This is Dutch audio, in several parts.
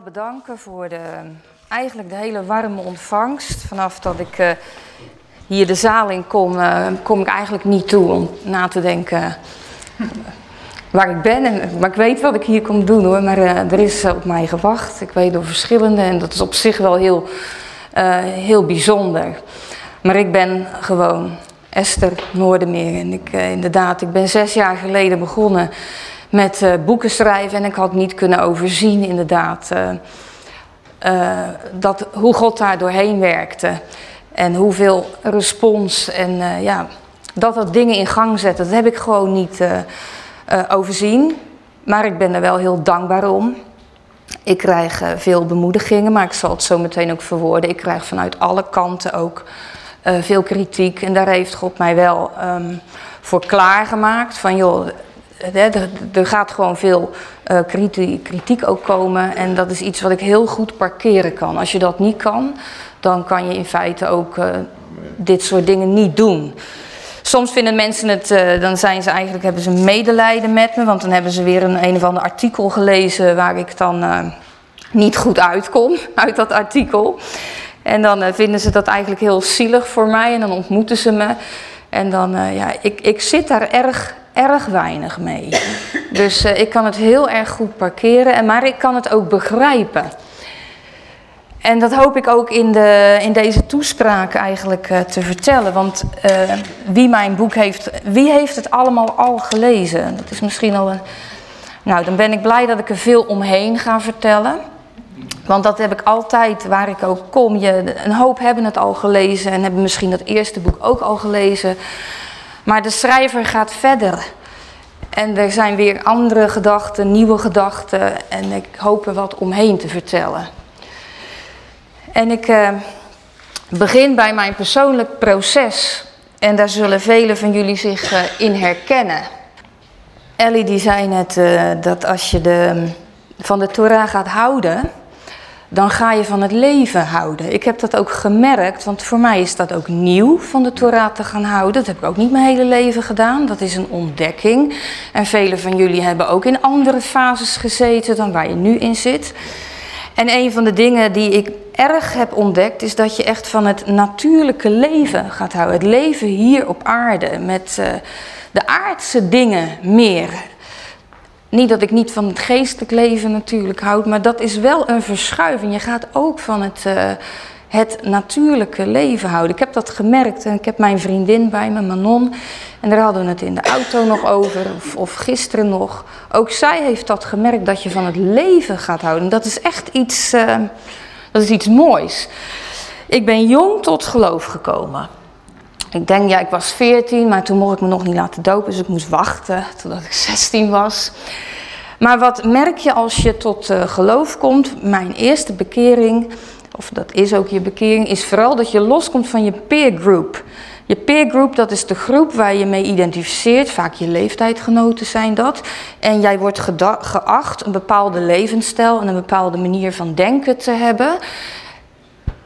bedanken voor de, eigenlijk de hele warme ontvangst. Vanaf dat ik uh, hier de zaal in kom, uh, kom ik eigenlijk niet toe om na te denken waar ik ben. En, maar ik weet wat ik hier kom doen hoor. Maar er is op mij gewacht. Ik weet door verschillende en dat is op zich wel heel, heel bijzonder. Maar ik ben gewoon Esther Noordermeer. En ik, inderdaad, ik ben zes jaar geleden begonnen met uh, boeken schrijven. En ik had niet kunnen overzien, inderdaad, uh, dat, hoe God daar doorheen werkte. En hoeveel respons en ja, dat dat dingen in gang zette. Dat heb ik gewoon niet overzien. Maar ik ben er wel heel dankbaar om. Ik krijg veel bemoedigingen, maar ik zal het zo meteen ook verwoorden. Ik krijg vanuit alle kanten ook veel kritiek. En daar heeft God mij wel um, voor klaargemaakt. Van joh, er gaat gewoon veel uh, kritiek ook komen. En dat is iets wat ik heel goed parkeren kan. Als je dat niet kan, dan kan je in feite ook uh, dit soort dingen niet doen. Soms vinden mensen het, uh, dan zijn ze eigenlijk, hebben ze medelijden met me. Want dan hebben ze weer een een of ander artikel gelezen waar ik dan niet goed uitkom uit dat artikel. En dan vinden ze dat eigenlijk heel zielig voor mij en dan ontmoeten ze me. En dan, ja, ik, ik zit daar erg erg weinig mee. Dus uh, ik kan het heel erg goed parkeren, en, maar ik kan het ook begrijpen. En dat hoop ik ook in, de, in deze toespraak eigenlijk uh, te vertellen. Want wie mijn boek heeft, wie heeft het allemaal al gelezen? Dat is misschien al een. Nou, dan ben ik blij dat ik er veel omheen ga vertellen. Want dat heb ik altijd, waar ik ook kom. Je, een hoop hebben het al gelezen en hebben misschien dat eerste boek ook al gelezen. Maar de schrijver gaat verder. En er zijn weer andere gedachten, nieuwe gedachten. En ik hoop er wat omheen te vertellen. En ik uh, begin bij mijn persoonlijk proces. En daar zullen velen van jullie zich uh, in herkennen. Ellie die zei net uh, dat als je de, van de Torah gaat houden dan ga je van het leven houden. Ik heb dat ook gemerkt, want voor mij is dat ook nieuw van de Torah te gaan houden. Dat heb ik ook niet mijn hele leven gedaan. Dat is een ontdekking. En velen van jullie hebben ook in andere fases gezeten dan waar je nu in zit. En een van de dingen die ik erg heb ontdekt, is dat je echt van het natuurlijke leven gaat houden. Het leven hier op aarde, met uh, de aardse dingen meer. Niet dat ik niet van het geestelijk leven natuurlijk houd, maar dat is wel een verschuiving. Je gaat ook van het, uh, het natuurlijke leven houden. Ik heb dat gemerkt en ik heb mijn vriendin bij me, Manon, en daar hadden we het in de auto nog over, of, gisteren nog. Ook zij heeft dat gemerkt, dat je van het leven gaat houden. Dat is echt iets, uh, dat is iets moois. Ik ben jong tot geloof gekomen. Ik denk, ja, ik was 14, maar toen mocht ik me nog niet laten dopen, dus ik moest wachten totdat ik 16 was. Maar wat merk je als je tot uh, geloof komt? Mijn eerste bekering, of dat is ook je bekering, is vooral dat je loskomt van je peer group. Je peer group, dat is de groep waar je mee identificeert. Vaak je leeftijdgenoten zijn dat. En jij wordt geacht een bepaalde levensstijl en een bepaalde manier van denken te hebben.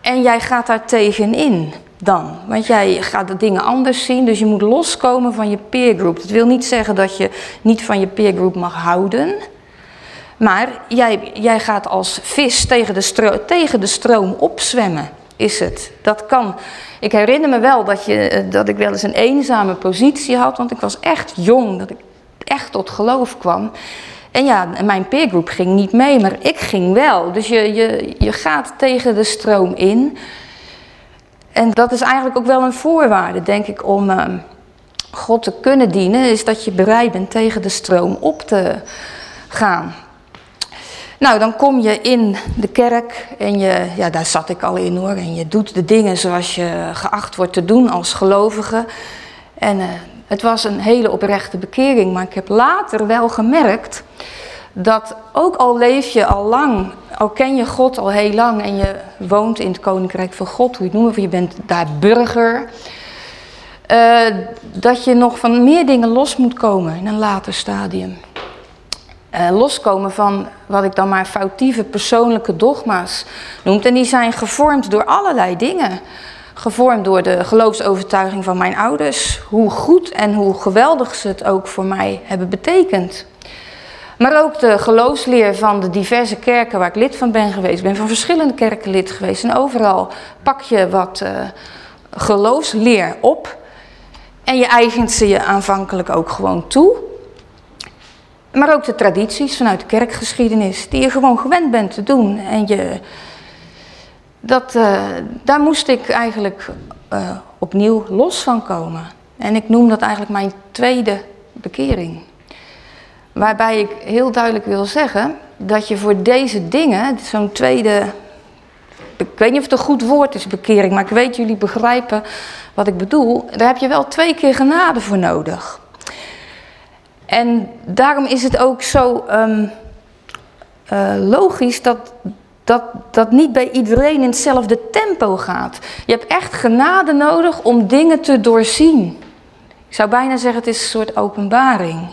En jij gaat daar tegenin dan. Want jij gaat de dingen anders zien, dus je moet loskomen van je peergroup. Dat wil niet zeggen dat je niet van je peergroup mag houden. Maar jij, jij gaat als vis tegen de, tegen de stroom opzwemmen, is het. Dat kan. Ik herinner me wel dat, je, eh, dat ik wel eens een eenzame positie had, want ik was echt jong, dat ik echt tot geloof kwam. En ja, mijn peergroep ging niet mee, maar ik ging wel. Dus je, je, je gaat tegen de stroom in. En dat is eigenlijk ook wel een voorwaarde, denk ik, om uh, God te kunnen dienen, is dat je bereid bent tegen de stroom op te gaan. Nou, dan kom je in de kerk en je, ja, daar zat ik al in hoor, en je doet de dingen zoals je geacht wordt te doen als gelovige. En uh, het was een hele oprechte bekering, maar ik heb later wel gemerkt dat ook al leef je al lang, al ken je God al heel lang en je woont in het koninkrijk van God, hoe je het noemt, of je bent daar burger, uh, dat je nog van meer dingen los moet komen in een later stadium. Uh, loskomen van wat ik dan maar foutieve persoonlijke dogma's noem. En die zijn gevormd door allerlei dingen. Gevormd door de geloofsovertuiging van mijn ouders. Hoe goed en hoe geweldig ze het ook voor mij hebben betekend. Maar ook de geloofsleer van de diverse kerken waar ik lid van ben geweest. Ik ben van verschillende kerken lid geweest. En overal pak je wat uh, geloofsleer op. En je eigent ze je aanvankelijk ook gewoon toe. Maar ook de tradities vanuit de kerkgeschiedenis, die je gewoon gewend bent te doen. En je, dat, uh, daar moest ik eigenlijk uh, opnieuw los van komen. En ik noem dat eigenlijk mijn tweede bekering. Waarbij ik heel duidelijk wil zeggen dat je voor deze dingen, zo'n tweede, ik weet niet of het een goed woord is, bekering, maar ik weet jullie begrijpen wat ik bedoel. Daar heb je wel twee keer genade voor nodig. En daarom is het ook zo um, uh, logisch dat, dat dat niet bij iedereen in hetzelfde tempo gaat. Je hebt echt genade nodig om dingen te doorzien. Ik zou bijna zeggen, het is een soort openbaring.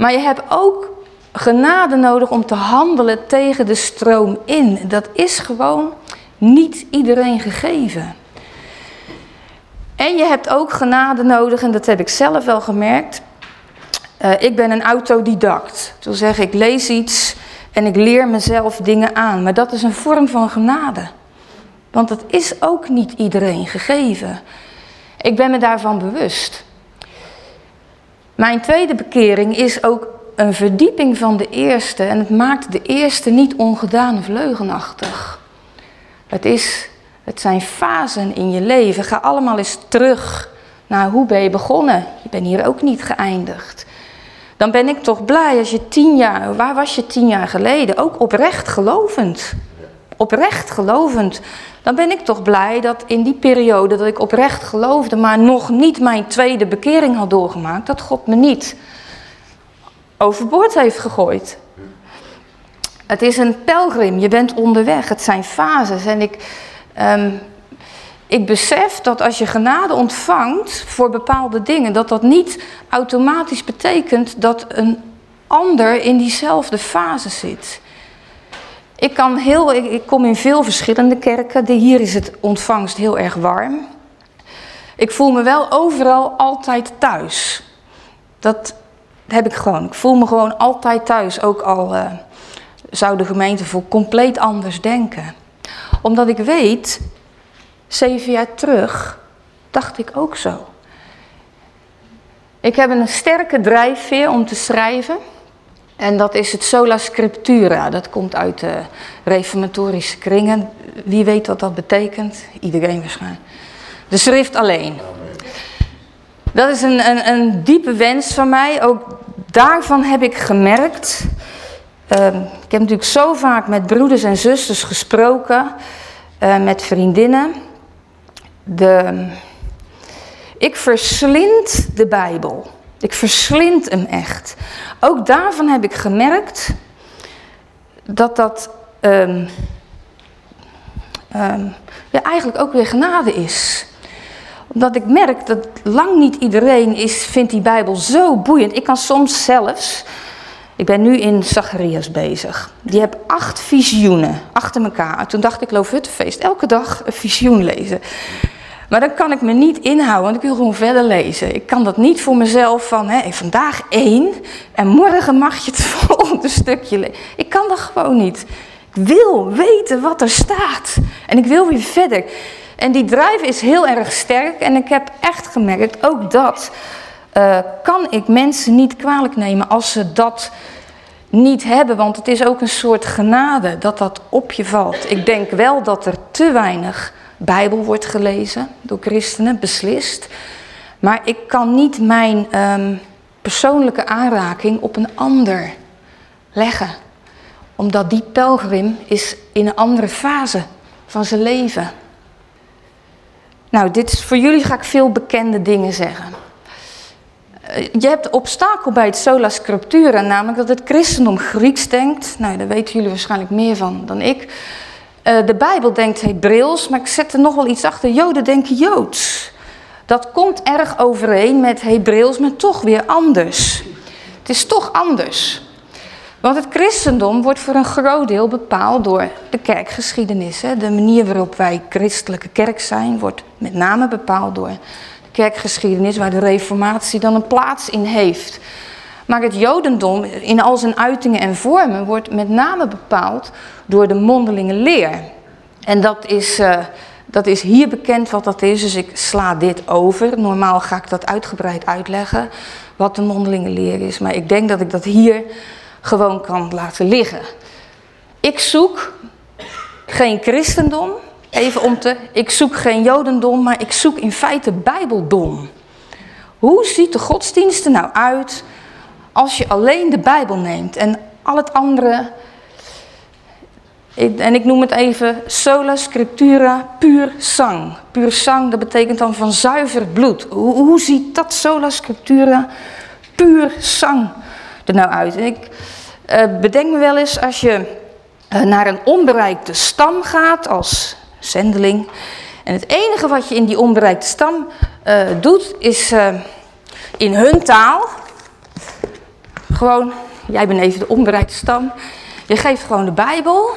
Maar je hebt ook genade nodig om te handelen tegen de stroom in. Dat is gewoon niet iedereen gegeven. En je hebt ook genade nodig, en dat heb ik zelf wel gemerkt. Uh, ik ben een autodidact. Dat wil zeggen, ik lees iets en ik leer mezelf dingen aan. Maar dat is een vorm van genade. Want dat is ook niet iedereen gegeven. Ik ben me daarvan bewust. Mijn tweede bekering is ook een verdieping van de eerste. En het maakt de eerste niet ongedaan of leugenachtig. Het, is, het zijn fasen in je leven. Ga allemaal eens terug naar hoe ben je begonnen. Je bent hier ook niet geëindigd. Dan ben ik toch blij als je tien jaar, waar was je tien jaar geleden? Ook oprecht gelovend. Oprecht gelovend. Dan ben ik toch blij dat in die periode dat ik oprecht geloofde, maar nog niet mijn tweede bekering had doorgemaakt, dat God me niet overboord heeft gegooid. Het is een pelgrim, je bent onderweg, het zijn fases. En ik, um, ik besef dat als je genade ontvangt voor bepaalde dingen, dat dat niet automatisch betekent dat een ander in diezelfde fase zit. Ik, kan heel, ik, kom in veel verschillende kerken. Hier is het ontvangst heel erg warm. Ik voel me wel overal altijd thuis. Dat heb ik gewoon. Ik voel me gewoon altijd thuis. Ook al uh, zou de gemeente voor compleet anders denken. Omdat ik weet, zeven jaar terug, dacht ik ook zo. Ik heb een sterke drijfveer om te schrijven. En dat is het sola scriptura. Dat komt uit de reformatorische kringen. Wie weet wat dat betekent? Iedereen waarschijnlijk. De schrift alleen. Dat is een, een, een diepe wens van mij. Ook daarvan heb ik gemerkt. Uh, ik heb natuurlijk zo vaak met broeders en zusters gesproken. Uh, met vriendinnen. De, ik verslind de Bijbel. Ik verslind hem echt. Ook daarvan heb ik gemerkt dat dat um, um, ja, eigenlijk ook weer genade is. Omdat ik merk dat lang niet iedereen is, vindt die Bijbel zo boeiend. Ik kan soms zelfs, ik ben nu in Zacharias bezig. Die heb acht visioenen achter elkaar. Toen dacht ik, Loofhuttenfeest, elke dag een visioen lezen. Maar dan kan ik me niet inhouden, want ik wil gewoon verder lezen. Ik kan dat niet voor mezelf van, hè, vandaag één en morgen mag je het volgende stukje lezen. Ik kan dat gewoon niet. Ik wil weten wat er staat. En ik wil weer verder. En die drive is heel erg sterk. En ik heb echt gemerkt, ook dat uh, kan ik mensen niet kwalijk nemen als ze dat niet hebben. Want het is ook een soort genade dat dat op je valt. Ik denk wel dat er te weinig Bijbel wordt gelezen door christenen, beslist. Maar ik kan niet mijn um, persoonlijke aanraking op een ander leggen. Omdat die pelgrim is in een andere fase van zijn leven. Nou, dit is, voor jullie ga ik veel bekende dingen zeggen. Eh, je hebt obstakel bij het sola scriptura, namelijk dat het christendom Grieks denkt. Nou, daar weten jullie waarschijnlijk meer van dan ik. Uh, de Bijbel denkt Hebreeuws, maar ik zet er nog wel iets achter. Joden denken Joods. Dat komt erg overeen met Hebreeuws, maar toch weer anders. Het is toch anders. Want het christendom wordt voor een groot deel bepaald door de kerkgeschiedenis. De manier waarop wij christelijke kerk zijn, wordt met name bepaald door de kerkgeschiedenis, waar de reformatie dan een plaats in heeft. Maar het Jodendom in al zijn uitingen en vormen wordt met name bepaald door de mondelinge leer. En dat is, uh, dat is hier bekend wat dat is, dus ik sla dit over. Normaal ga ik dat uitgebreid uitleggen, wat de mondelinge leer is. Maar ik denk dat ik dat hier gewoon kan laten liggen. Ik zoek geen christendom, even om te. Ik zoek geen jodendom, maar ik zoek in feite bijbeldom. Hoe ziet de godsdienst er nou uit als je alleen de Bijbel neemt en al het andere. En ik noem het even sola scriptura puur sang. Puur sang, dat betekent dan van zuiver bloed. Hoe, hoe ziet dat sola scriptura puur sang er nou uit? Ik uh, bedenk me wel eens als je uh, naar een onbereikte stam gaat als zendeling. En het enige wat je in die onbereikte stam uh, doet is in hun taal gewoon, jij bent even de onbereikte stam. Je geeft gewoon de Bijbel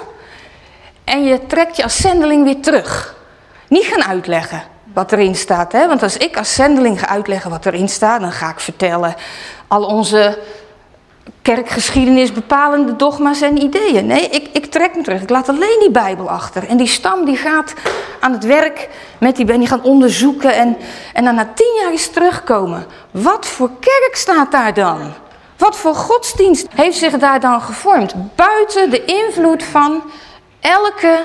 en je trekt je als zendeling weer terug. Niet gaan uitleggen wat erin staat. Hè? Want als ik als zendeling ga uitleggen wat erin staat, dan ga ik vertellen al onze kerkgeschiedenis bepalende dogma's en ideeën. Nee, ik, ik trek me terug. Ik laat alleen die Bijbel achter. En die stam die gaat aan het werk met die, en die gaan onderzoeken. En, en dan na tien jaar is terugkomen. Wat voor kerk staat daar dan? Wat voor godsdienst heeft zich daar dan gevormd? Buiten de invloed van elke,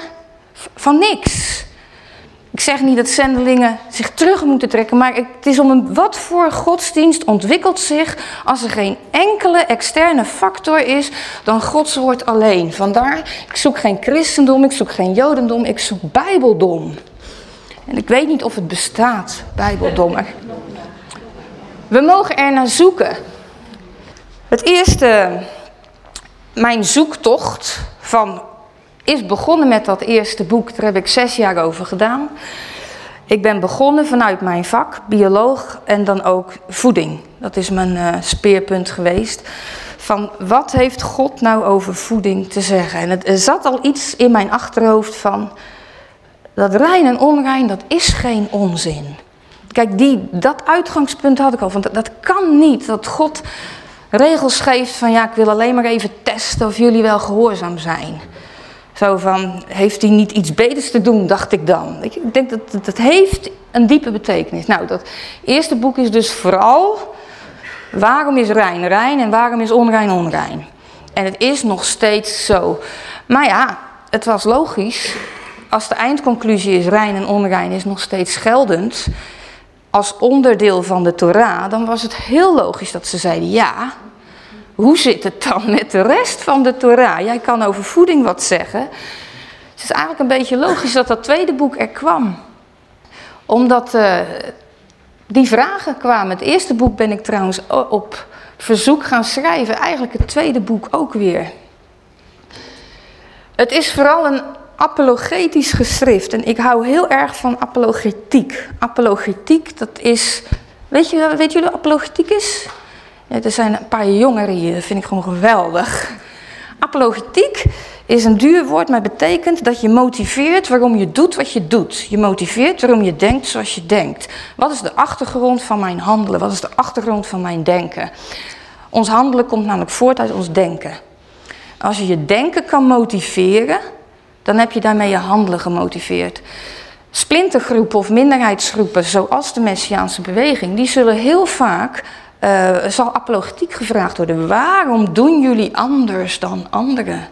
van niks. Ik zeg niet dat zendelingen zich terug moeten trekken, maar het is om een wat voor godsdienst ontwikkelt zich als er geen enkele externe factor is dan Gods woord alleen. Vandaar, ik zoek geen christendom, ik zoek geen jodendom, ik zoek bijbeldom. En ik weet niet of het bestaat, bijbeldom. We mogen er naar zoeken. Het eerste, mijn zoektocht van, is begonnen met dat eerste boek. Daar heb ik zes jaar over gedaan. Ik ben begonnen vanuit mijn vak, bioloog en dan ook voeding. Dat is mijn uh, speerpunt geweest. Van wat heeft God nou over voeding te zeggen? En het, er zat al iets in mijn achterhoofd van dat rein en onrein, dat is geen onzin. Kijk, die, dat uitgangspunt had ik al. Van dat kan niet dat God regels geeft van ja, ik wil alleen maar even testen of jullie wel gehoorzaam zijn. Zo van, heeft hij niet iets beters te doen, dacht ik dan. Ik denk dat dat heeft een diepe betekenis. Nou, dat eerste boek is dus vooral, waarom is rein rein en waarom is onrein onrein? En het is nog steeds zo. Maar ja, het was logisch, als de eindconclusie is rein en onrein is nog steeds geldend als onderdeel van de Torah, dan was het heel logisch dat ze zeiden ja. Hoe zit het dan met de rest van de Torah? Jij kan over voeding wat zeggen. Het is eigenlijk een beetje logisch dat dat tweede boek er kwam. Omdat uh, die vragen kwamen. Het eerste boek ben ik trouwens op verzoek gaan schrijven. Eigenlijk het tweede boek ook weer. Het is vooral een apologetisch geschrift. En ik hou heel erg van apologetiek. Apologetiek, dat is... Weet, je, weet jullie wat apologetiek is? Ja, er zijn een paar jongeren hier, dat vind ik gewoon geweldig. Apologetiek is een duur woord, maar betekent dat je motiveert waarom je doet wat je doet. Je motiveert waarom je denkt zoals je denkt. Wat is de achtergrond van mijn handelen? Wat is de achtergrond van mijn denken? Ons handelen komt namelijk voort uit ons denken. Als je je denken kan motiveren, dan heb je daarmee je handelen gemotiveerd. Splintergroepen of minderheidsgroepen, zoals de Messiaanse beweging, die zullen heel vaak, uh, zal apologetiek gevraagd worden. Waarom doen jullie anders dan anderen?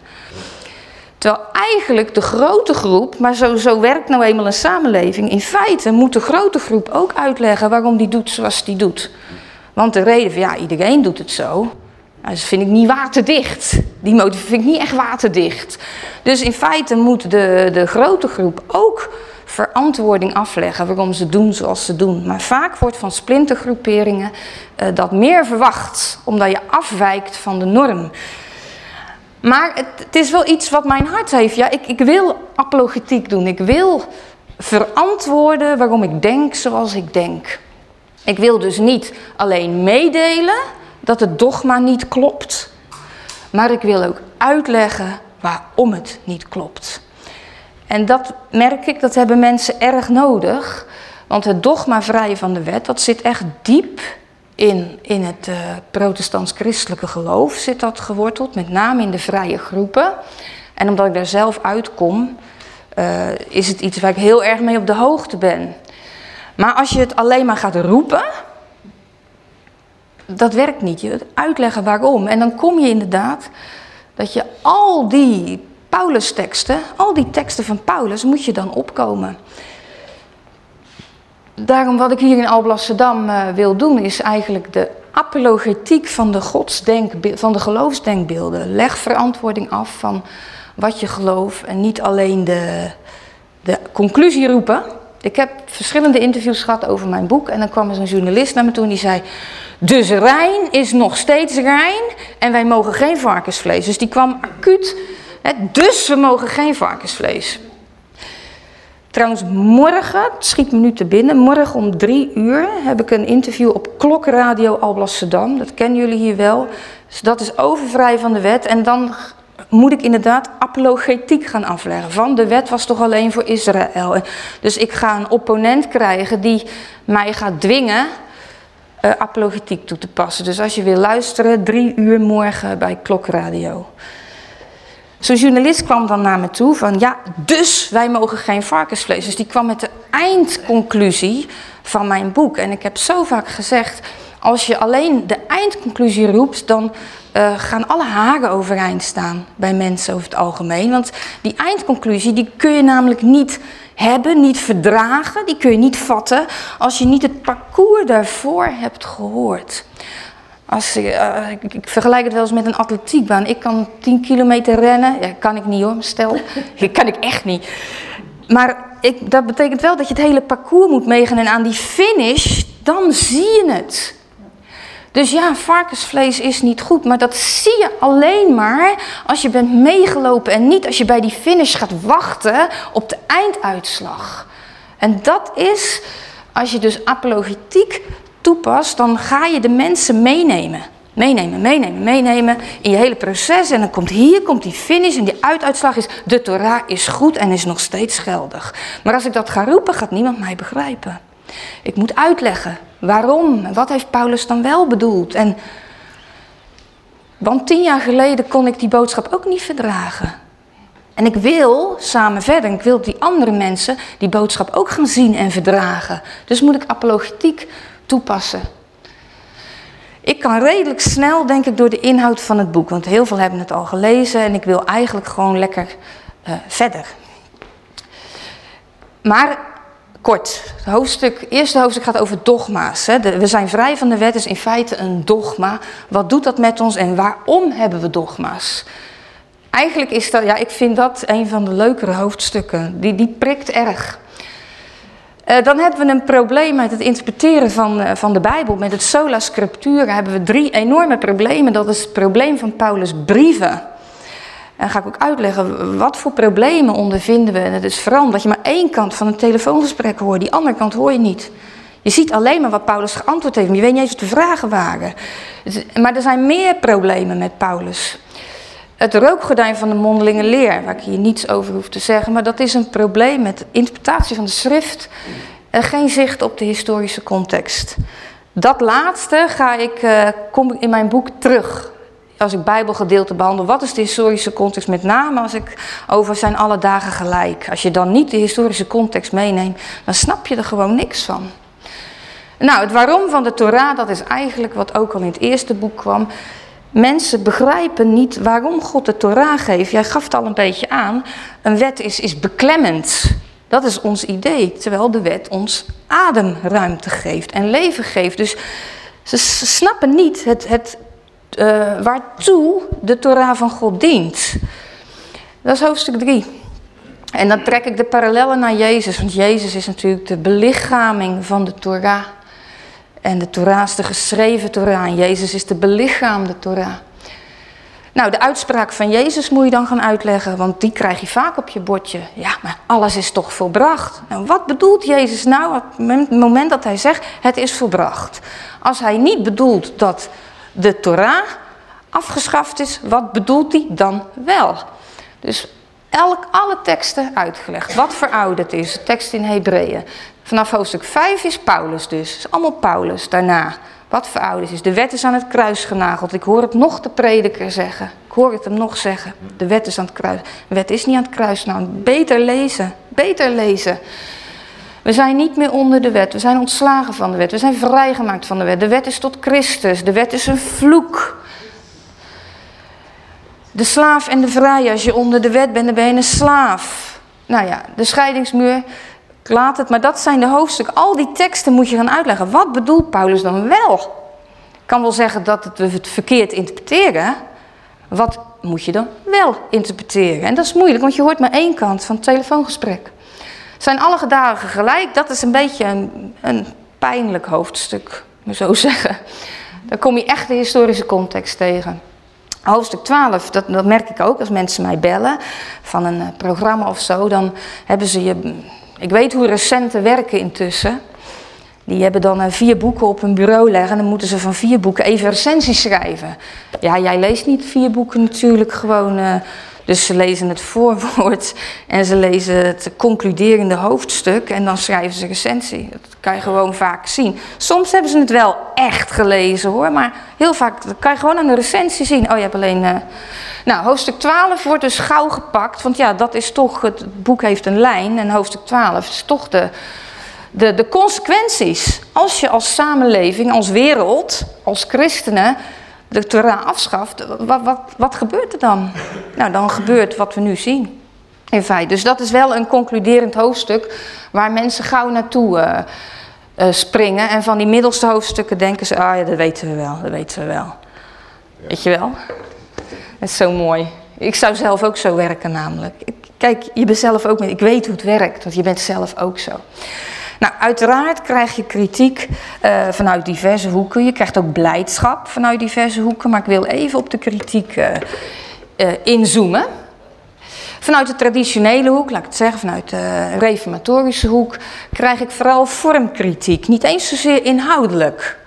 Terwijl eigenlijk de grote groep, maar zo, zo werkt nou eenmaal een samenleving, in feite moet de grote groep ook uitleggen waarom die doet zoals die doet. Want de reden van ja, iedereen doet het zo, dat vind ik niet waterdicht. Die motor vind ik niet echt waterdicht. Dus in feite moet de, de grote groep ook verantwoording afleggen waarom ze doen zoals ze doen. Maar vaak wordt van splintergroeperingen uh, dat meer verwacht, omdat je afwijkt van de norm. Maar het, het, is wel iets wat mijn hart heeft. Ja, ik, ik wil apologetiek doen. Ik wil verantwoorden waarom ik denk zoals ik denk. Ik wil dus niet alleen meedelen dat het dogma niet klopt, maar ik wil ook uitleggen waarom het niet klopt. En dat merk ik, dat hebben mensen erg nodig. Want het dogma vrij van de wet, dat zit echt diep in, in het uh, protestants-christelijke geloof zit dat geworteld, met name in de vrije groepen. En omdat ik daar zelf uitkom, uh, is het iets waar ik heel erg mee op de hoogte ben. Maar als je het alleen maar gaat roepen, dat werkt niet. Je uitleggen waarom. En dan kom je inderdaad dat je al die Paulus-teksten, al die teksten van Paulus, moet je dan opkomen. Daarom wat ik hier in Alblasserdam uh, wil doen, is eigenlijk de apologetiek van de, godsdenk, van de geloofsdenkbeelden. Leg verantwoording af van wat je gelooft en niet alleen de, de conclusie roepen. Ik heb verschillende interviews gehad over mijn boek en dan kwam er zo'n journalist naar me toe en die zei... Dus Rijn is nog steeds Rijn en wij mogen geen varkensvlees. Dus die kwam acuut, hè, dus we mogen geen varkensvlees. Trouwens, morgen, het schiet me nu te binnen, morgen om drie uur heb ik een interview op Klokradio Alblasserdam. Dat kennen jullie hier wel. Dus dat is overvrij van de wet. En dan moet ik inderdaad apologetiek gaan afleggen. Van de wet was toch alleen voor Israël. Dus ik ga een opponent krijgen die mij gaat dwingen uh, apologetiek toe te passen. Dus als je wil luisteren, drie uur morgen bij Klokradio. Zo'n journalist kwam dan naar me toe van ja, dus wij mogen geen varkensvlees. Dus die kwam met de eindconclusie van mijn boek. En ik heb zo vaak gezegd, als je alleen de eindconclusie roept, dan uh, gaan alle hagen overeind staan bij mensen over het algemeen. Want die eindconclusie, die kun je namelijk niet hebben, niet verdragen, die kun je niet vatten als je niet het parcours daarvoor hebt gehoord. Als, uh, ik, vergelijk het wel eens met een atletiekbaan. Ik kan 10 kilometer rennen. Ja, kan ik niet hoor, stel. Kan ik echt niet. Maar ik, dat betekent wel dat je het hele parcours moet meegaan. En aan die finish, dan zie je het. Dus ja, varkensvlees is niet goed, maar dat zie je alleen maar als je bent meegelopen en niet als je bij die finish gaat wachten op de einduitslag. En dat is, als je dus apologetiek toepast, dan ga je de mensen meenemen. Meenemen, meenemen, meenemen in je hele proces. En dan komt hier komt die finish en die uituitslag is... de Torah is goed en is nog steeds geldig. Maar als ik dat ga roepen, gaat niemand mij begrijpen. Ik moet uitleggen waarom, wat heeft Paulus dan wel bedoeld. En, want tien jaar geleden kon ik die boodschap ook niet verdragen. En ik wil samen verder, ik wil die andere mensen die boodschap ook gaan zien en verdragen. Dus moet ik apologetiek toepassen. Ik kan redelijk snel, denk ik, door de inhoud van het boek, want heel veel hebben het al gelezen en ik wil eigenlijk gewoon lekker uh, verder. Maar kort. Het hoofdstuk, eerste hoofdstuk gaat over dogma's. Hè. we zijn vrij van de wet, is in feite een dogma. Wat doet dat met ons en waarom hebben we dogma's? Eigenlijk is dat, ja, ik vind dat een van de leukere hoofdstukken. Die, die prikt erg. Uh, dan hebben we een probleem met het interpreteren van, uh, van de Bijbel. Met het sola scriptura hebben we drie enorme problemen. Dat is het probleem van Paulus' brieven. En ga ik ook uitleggen wat voor problemen ondervinden we. En het is vooral dat je maar één kant van een telefoongesprek hoort, die andere kant hoor je niet. Je ziet alleen maar wat Paulus geantwoord heeft, maar je weet niet eens wat de vragen waren. Maar er zijn meer problemen met Paulus. Het rookgordijn van de mondelinge leer, waar ik hier niets over hoef te zeggen, maar dat is een probleem met interpretatie van de schrift en geen zicht op de historische context. Dat laatste ga ik, uh, kom ik in mijn boek terug als ik Bijbelgedeelte behandel, wat is de historische context? Met name als ik over zijn alle dagen gelijk. Als je dan niet de historische context meeneemt, dan snap je er gewoon niks van. Nou, het waarom van de Torah, dat is eigenlijk wat ook al in het eerste boek kwam. Mensen begrijpen niet waarom God de Torah geeft. Jij gaf het al een beetje aan. Een wet is, is beklemmend. Dat is ons idee. Terwijl de wet ons ademruimte geeft en leven geeft. Dus ze snappen niet het, het uh, waartoe de Torah van God dient. Dat is hoofdstuk 3. En dan trek ik de parallellen naar Jezus, want Jezus is natuurlijk de belichaming van de Torah. En de Torah is de geschreven Torah en Jezus is de belichaamde Torah. Nou, de uitspraak van Jezus moet je dan gaan uitleggen, want die krijg je vaak op je bordje. Ja, maar alles is toch volbracht. Nou, wat bedoelt Jezus nou op het moment dat hij zegt, het is volbracht? Als hij niet bedoelt dat de Torah afgeschaft is, wat bedoelt die dan wel? Dus elk, alle teksten uitgelegd. Wat verouderd is, tekst in Hebreeën. Vanaf hoofdstuk 5 is Paulus dus. is allemaal Paulus daarna. Wat verouderd is. De wet is aan het kruis genageld. Ik hoor het nog de prediker zeggen. Ik hoor het hem nog zeggen. De wet is aan het kruis. De wet is niet aan het kruis. Nou, beter lezen. Beter lezen. We zijn niet meer onder de wet. We zijn ontslagen van de wet. We zijn vrijgemaakt van de wet. De wet is tot Christus. De wet is een vloek. De slaaf en de vrije. Als je onder de wet bent, dan ben je een slaaf. Nou ja, de scheidingsmuur. Laat het, maar dat zijn de hoofdstukken. Al die teksten moet je gaan uitleggen. Wat bedoelt Paulus dan wel? Ik kan wel zeggen dat we het verkeerd interpreteren. Wat moet je dan wel interpreteren? En dat is moeilijk, want je hoort maar één kant van het telefoongesprek. Zijn alle gedagen gelijk? Dat is een beetje een, een pijnlijk hoofdstuk, moet zo zeggen. Daar kom je echt de historische context tegen. Hoofdstuk 12, dat, dat merk ik ook als mensen mij bellen van een eh, programma of zo. Dan hebben ze je. Ik weet hoe recenten werken intussen. Die hebben dan eh, vier boeken op hun bureau leggen en dan moeten ze van vier boeken even recensies schrijven. Ja, jij leest niet vier boeken natuurlijk gewoon uh, dus ze lezen het voorwoord en ze lezen het concluderende hoofdstuk en dan schrijven ze recensie. Dat kan je gewoon vaak zien. Soms hebben ze het wel echt gelezen hoor, maar heel vaak kan je gewoon aan de recensie zien. Oh, je hebt alleen. Uh... Nou, hoofdstuk 12 wordt dus gauw gepakt, want ja, dat is toch. Het boek heeft een lijn en hoofdstuk 12 is toch de. De, de consequenties. Als je als samenleving, als wereld, als christenen de Torah afschaft, wat, wat, wat gebeurt er dan? Nou, dan gebeurt wat we nu zien. In feite. Dus dat is wel een concluderend hoofdstuk waar mensen gauw naartoe uh, uh, springen. En van die middelste hoofdstukken denken ze, ah ja, dat weten we wel, dat weten we wel. Ja. Weet je wel? Dat is zo mooi. Ik zou zelf ook zo werken namelijk. Kijk, je bent zelf ook, ik weet hoe het werkt, want je bent zelf ook zo. Nou, uiteraard krijg je kritiek uh, vanuit diverse hoeken. Je krijgt ook blijdschap vanuit diverse hoeken. Maar ik wil even op de kritiek uh, uh, inzoomen. Vanuit de traditionele hoek, laat ik het zeggen, vanuit de reformatorische hoek, krijg ik vooral vormkritiek. Niet eens zozeer inhoudelijk,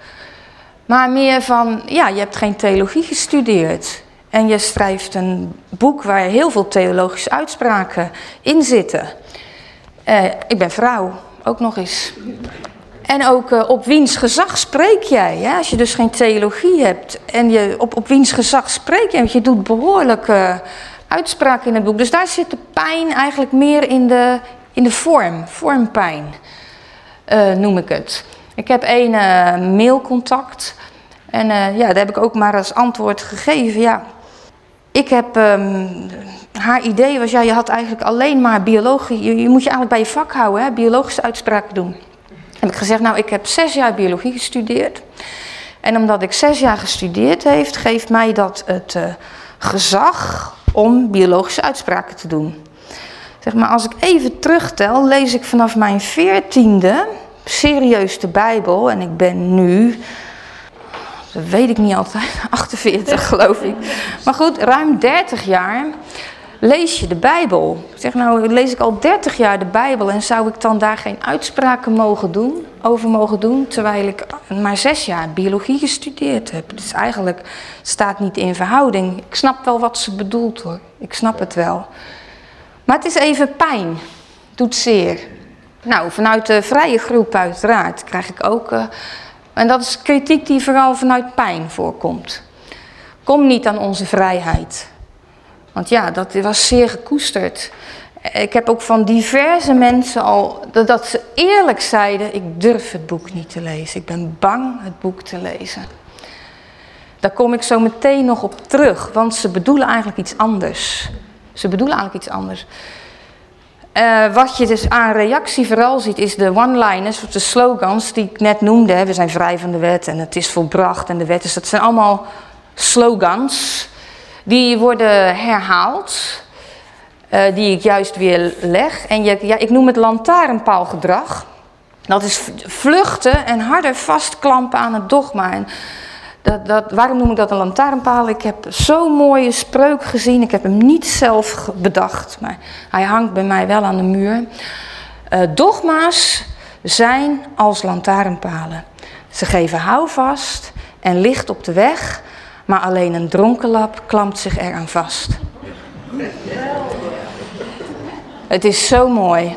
maar meer van, ja, je hebt geen theologie gestudeerd. En je schrijft een boek waar heel veel theologische uitspraken in zitten. ik ben vrouw ook nog eens. En ook uh, op wiens gezag spreek jij? Hè? Als je dus geen theologie hebt en je op, op wiens gezag spreek jij, want je doet behoorlijke uitspraken in het boek. Dus daar zit de pijn eigenlijk meer in de, in de vorm, vormpijn uh, noem ik het. Ik heb één mailcontact en ja, daar heb ik ook maar als antwoord gegeven. Ja, ik heb, um, haar idee was, ja, je had eigenlijk alleen maar biologie, je, je moet je eigenlijk bij je vak houden, hè, biologische uitspraken doen. Heb ik gezegd, nou, ik heb zes jaar biologie gestudeerd. En omdat ik zes jaar gestudeerd heeft, geeft mij dat het uh, gezag om biologische uitspraken te doen. Zeg maar, als ik even terugtel, lees ik vanaf mijn veertiende serieus de Bijbel. En ik ben nu dat weet ik niet altijd, 48 geloof ik. Maar goed, ruim 30 jaar lees je de Bijbel. Ik zeg nou, lees ik al 30 jaar de Bijbel en zou ik dan daar geen uitspraken mogen doen, over mogen doen, terwijl ik maar zes jaar biologie gestudeerd heb. Dus eigenlijk staat niet in verhouding. Ik snap wel wat ze bedoelt hoor, ik snap het wel. Maar het is even pijn, doet zeer. Nou, vanuit de vrije groep uiteraard krijg ik ook... Uh, en dat is kritiek die vooral vanuit pijn voorkomt. Kom niet aan onze vrijheid. Want ja, dat was zeer gekoesterd. Ik heb ook van diverse mensen al dat ze eerlijk zeiden: ik durf het boek niet te lezen. Ik ben bang het boek te lezen. Daar kom ik zo meteen nog op terug, want ze bedoelen eigenlijk iets anders. Ze bedoelen eigenlijk iets anders. Uh, wat je dus aan reactie vooral ziet, is de one-liners, of de slogans die ik net noemde. We zijn vrij van de wet en het is volbracht en de wet is. Dat zijn allemaal slogans die worden herhaald, uh, die ik juist weer leg. En je, ja, ik noem het lantaarnpaalgedrag. Dat is vluchten en harder vastklampen aan het dogma. En dat, dat, waarom noem ik dat een lantaarnpaal? Ik heb zo'n mooie spreuk gezien. Ik heb hem niet zelf bedacht, maar hij hangt bij mij wel aan de muur. Uh, dogma's zijn als lantaarnpalen. Ze geven houvast en licht op de weg, maar alleen een dronkenlap klampt zich eraan vast. Het is zo mooi.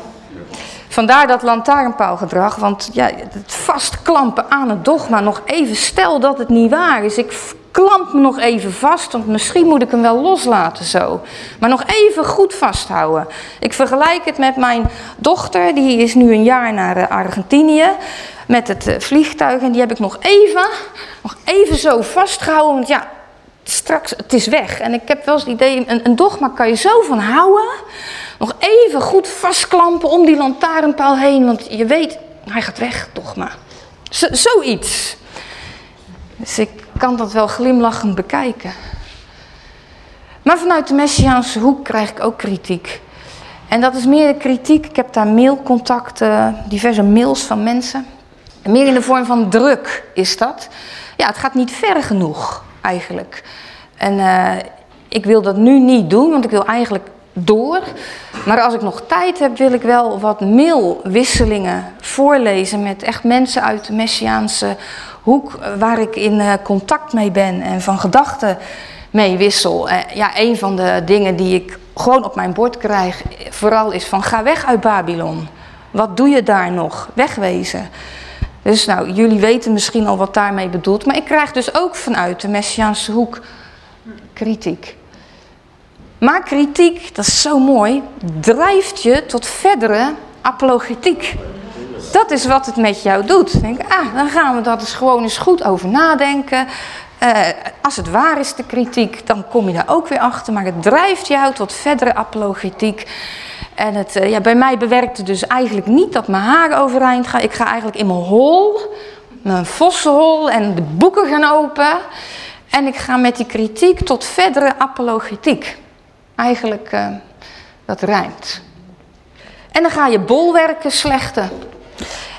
Vandaar dat lantaarnpaalgedrag, want ja, het vastklampen aan het dogma, nog even stel dat het niet waar is. Ik klamp me nog even vast, want misschien moet ik hem wel loslaten zo. Maar nog even goed vasthouden. Ik vergelijk het met mijn dochter, die is nu een jaar naar eh, Argentinië met het eh, vliegtuig. En die heb ik nog even, nog even zo vastgehouden, want ja, straks, het is weg. En ik heb wel eens het idee, een, dogma kan je zo van houden. Nog even goed vastklampen om die lantaarnpaal heen, want je weet, hij gaat weg, dogma. Zoiets. Dus ik kan dat wel glimlachend bekijken. Maar vanuit de Messiaanse hoek krijg ik ook kritiek. En dat is meer de kritiek. Ik heb daar mailcontacten, diverse mails van mensen. Meer in de vorm van druk is dat. Ja, het gaat niet ver genoeg eigenlijk. En uh, ik wil dat nu niet doen, want ik wil eigenlijk door. Maar als ik nog tijd heb, wil ik wel wat mailwisselingen voorlezen met echt mensen uit de Messiaanse hoek waar ik in eh, contact mee ben en van gedachten mee wissel. Ja, een van de dingen die ik gewoon op mijn bord krijg, vooral is van ga weg uit Babylon. Wat doe je daar nog? Wegwezen. Dus nou, jullie weten misschien al wat daarmee bedoelt, maar ik krijg dus ook vanuit de Messiaanse hoek kritiek. Maar kritiek, dat is zo mooi, drijft je tot verdere apologetiek. Dat is wat het met jou doet. Denk, ah, dan gaan we dat eens gewoon eens goed over nadenken. Uh, als het waar is, de kritiek, dan kom je daar ook weer achter. Maar het drijft jou tot verdere apologetiek. En het, uh, ja, bij mij bewerkt het dus eigenlijk niet dat mijn haar overeind gaat. Ik ga eigenlijk in mijn hol, mijn vossenhol en de boeken gaan open. En ik ga met die kritiek tot verdere apologetiek. Eigenlijk, uh, dat rijmt. En dan ga je bolwerken slechten.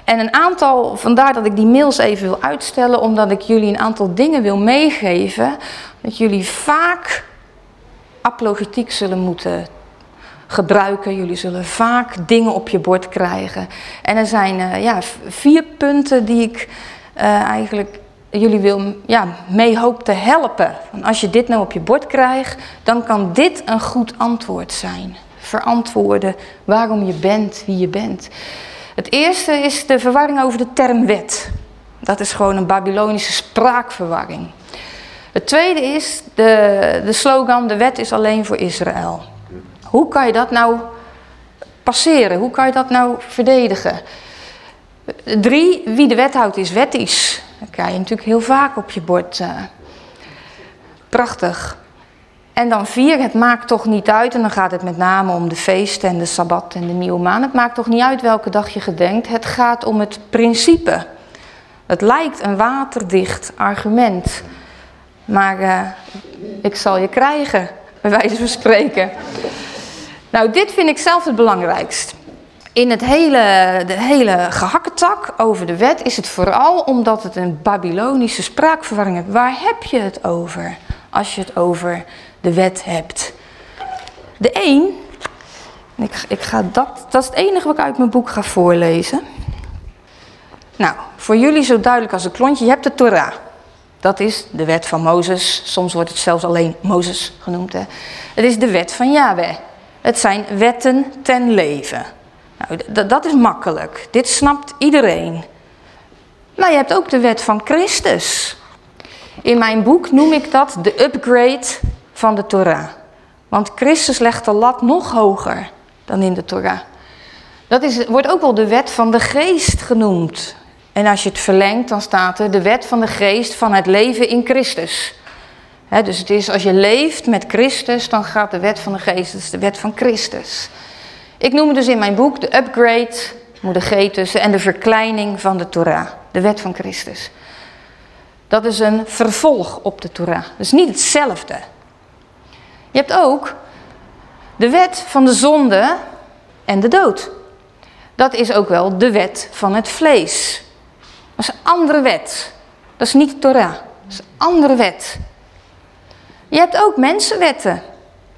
En een aantal, vandaar dat ik die mails even wil uitstellen, omdat ik jullie een aantal dingen wil meegeven. Dat jullie vaak apologetiek zullen moeten gebruiken. Jullie zullen vaak dingen op je bord krijgen. En er zijn uh, ja, vier punten die ik uh, eigenlijk jullie wil, ja, mee hoop te helpen. als je dit nou op je bord krijgt, dan kan dit een goed antwoord zijn. Verantwoorden waarom je bent wie je bent. Het eerste is de verwarring over de term wet. Dat is gewoon een Babylonische spraakverwarring. Het tweede is de, de slogan: de wet is alleen voor Israël. Hoe kan je dat nou passeren? Hoe kan je dat nou verdedigen? Drie, wie de wet houdt is wettisch. Dat krijg je natuurlijk heel vaak op je bord. Uh, prachtig. En dan vier, het maakt toch niet uit, en dan gaat het met name om de feesten en de sabbat en de nieuwe maan. Het maakt toch niet uit welke dag je gedenkt. Het gaat om het principe. Het lijkt een waterdicht argument. Maar uh, ik zal je krijgen, bij wijze van spreken. Nou, dit vind ik zelf het belangrijkst. In het hele, de hele gehakketak over de wet is het vooral omdat het een Babylonische spraakverwarring is. Waar heb je het over als je het over de wet hebt? De een, ik, ik ga dat, dat is het enige wat ik uit mijn boek ga voorlezen. Nou, voor jullie zo duidelijk als een klontje, je hebt de Torah. Dat is de wet van Mozes. Soms wordt het zelfs alleen Mozes genoemd. Hè? Het is de wet van Yahweh. Het zijn wetten ten leven. Nou, dat is makkelijk. Dit snapt iedereen. Maar je hebt ook de wet van Christus. In mijn boek noem ik dat de upgrade van de Torah. Want Christus legt de lat nog hoger dan in de Torah. Dat is, wordt ook wel de wet van de geest genoemd. En als je het verlengt, dan staat er de wet van de geest van het leven in Christus. Dus het is als je leeft met Christus, dan gaat de wet van de geest, de wet van Christus. Ik noem het dus in mijn boek de upgrade, moet G tussen, en de verkleining van de Torah, de wet van Christus. Dat is een vervolg op de Torah. Is niet hetzelfde. Je hebt ook de wet van de zonde en de dood. Dat is ook wel de wet van het vlees. Dat is een andere wet. Dat is niet de Torah. Dat is een andere wet. Je hebt ook mensenwetten.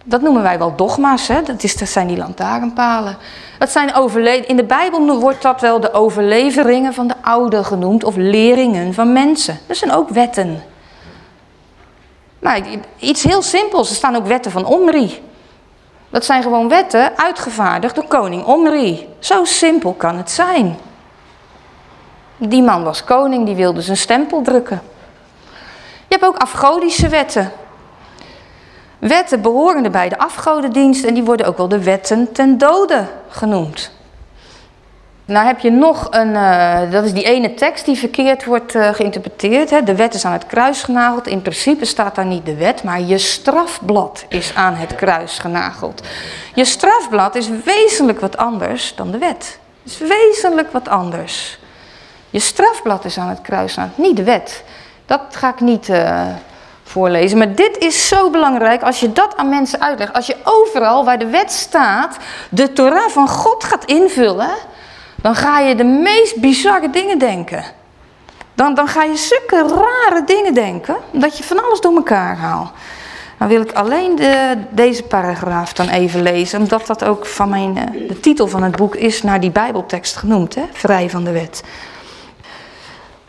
Dat noemen wij wel dogma's, hè? Dat, is, zijn die lantaarnpalen. Dat zijn in de Bijbel wordt dat wel de overleveringen van de oude genoemd, of leringen van mensen. Dat zijn ook wetten. Maar iets heel simpels, er staan ook wetten van Omri. Dat zijn gewoon wetten uitgevaardigd door koning Omri. Zo simpel kan het zijn. Die man was koning, die wilde zijn stempel drukken. Je hebt ook afgodische wetten. Wetten behorende bij de afgodendienst en die worden ook wel de wetten ten dode genoemd. Nou heb je nog een, uh, dat is die ene tekst die verkeerd wordt uh, geïnterpreteerd. Hè. De wet is aan het kruis genageld. In principe staat daar niet de wet, maar je strafblad is aan het kruis genageld. Je strafblad is wezenlijk wat anders dan de wet. Het is wezenlijk wat anders. Je strafblad is aan het kruis genageld, niet de wet. Dat ga ik niet uh, voorlezen. Maar dit is zo belangrijk als je dat aan mensen uitlegt. Als je overal waar de wet staat, de Torah van God gaat invullen dan ga je de meest bizarre dingen denken. Dan, dan ga je zulke rare dingen denken, dat je van alles door elkaar haalt. Dan wil ik alleen de, deze paragraaf dan even lezen, omdat dat ook van mijn, eh, de titel van het boek is naar die bijbeltekst genoemd, hè? vrij van de wet.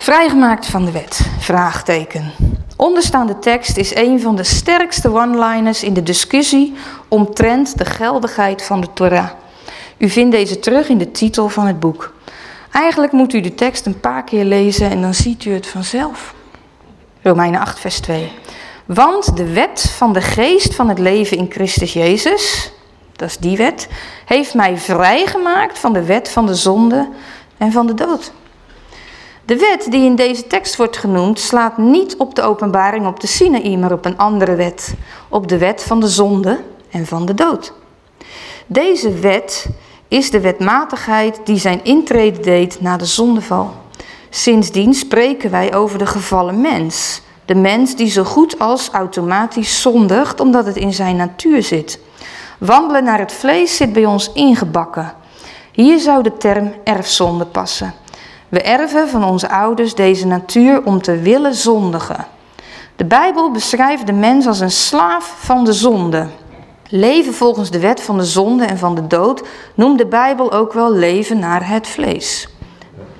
Vrijgemaakt van de wet, vraagteken. Onderstaande tekst is een van de sterkste one-liners in de discussie omtrent de geldigheid van de Torah. U vindt deze terug in de titel van het boek. Eigenlijk moet u de tekst een paar keer lezen en dan ziet u het vanzelf. Romeinen 8, vers 2. Want de wet van de geest van het leven in Christus Jezus, dat is die wet, heeft mij vrijgemaakt van de wet van de zonde en van de dood. De wet die in deze tekst wordt genoemd slaat niet op de openbaring op de Sinaï, maar op een andere wet. Op de wet van de zonde en van de dood. Deze wet is de wetmatigheid die zijn intrede deed na de zondeval. Sindsdien spreken wij over de gevallen mens. De mens die zo goed als automatisch zondigt omdat het in zijn natuur zit. Wandelen naar het vlees zit bij ons ingebakken. Hier zou de term erfzonde passen. We erven van onze ouders deze natuur om te willen zondigen. De Bijbel beschrijft de mens als een slaaf van de zonde. Leven volgens de wet van de zonde en van de dood noemt de Bijbel ook wel leven naar het vlees.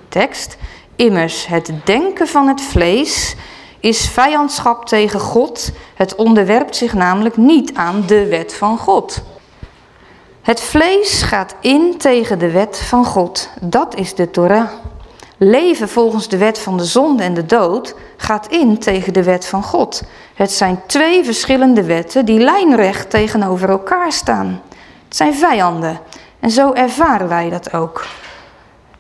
Tekst. Immers, het denken van het vlees is vijandschap tegen God. Het onderwerpt zich namelijk niet aan de wet van God. Het vlees gaat in tegen de wet van God. Dat is de Torah. Leven volgens de wet van de zonde en de dood gaat in tegen de wet van God. Het zijn twee verschillende wetten die lijnrecht tegenover elkaar staan. Het zijn vijanden. En zo ervaren wij dat ook.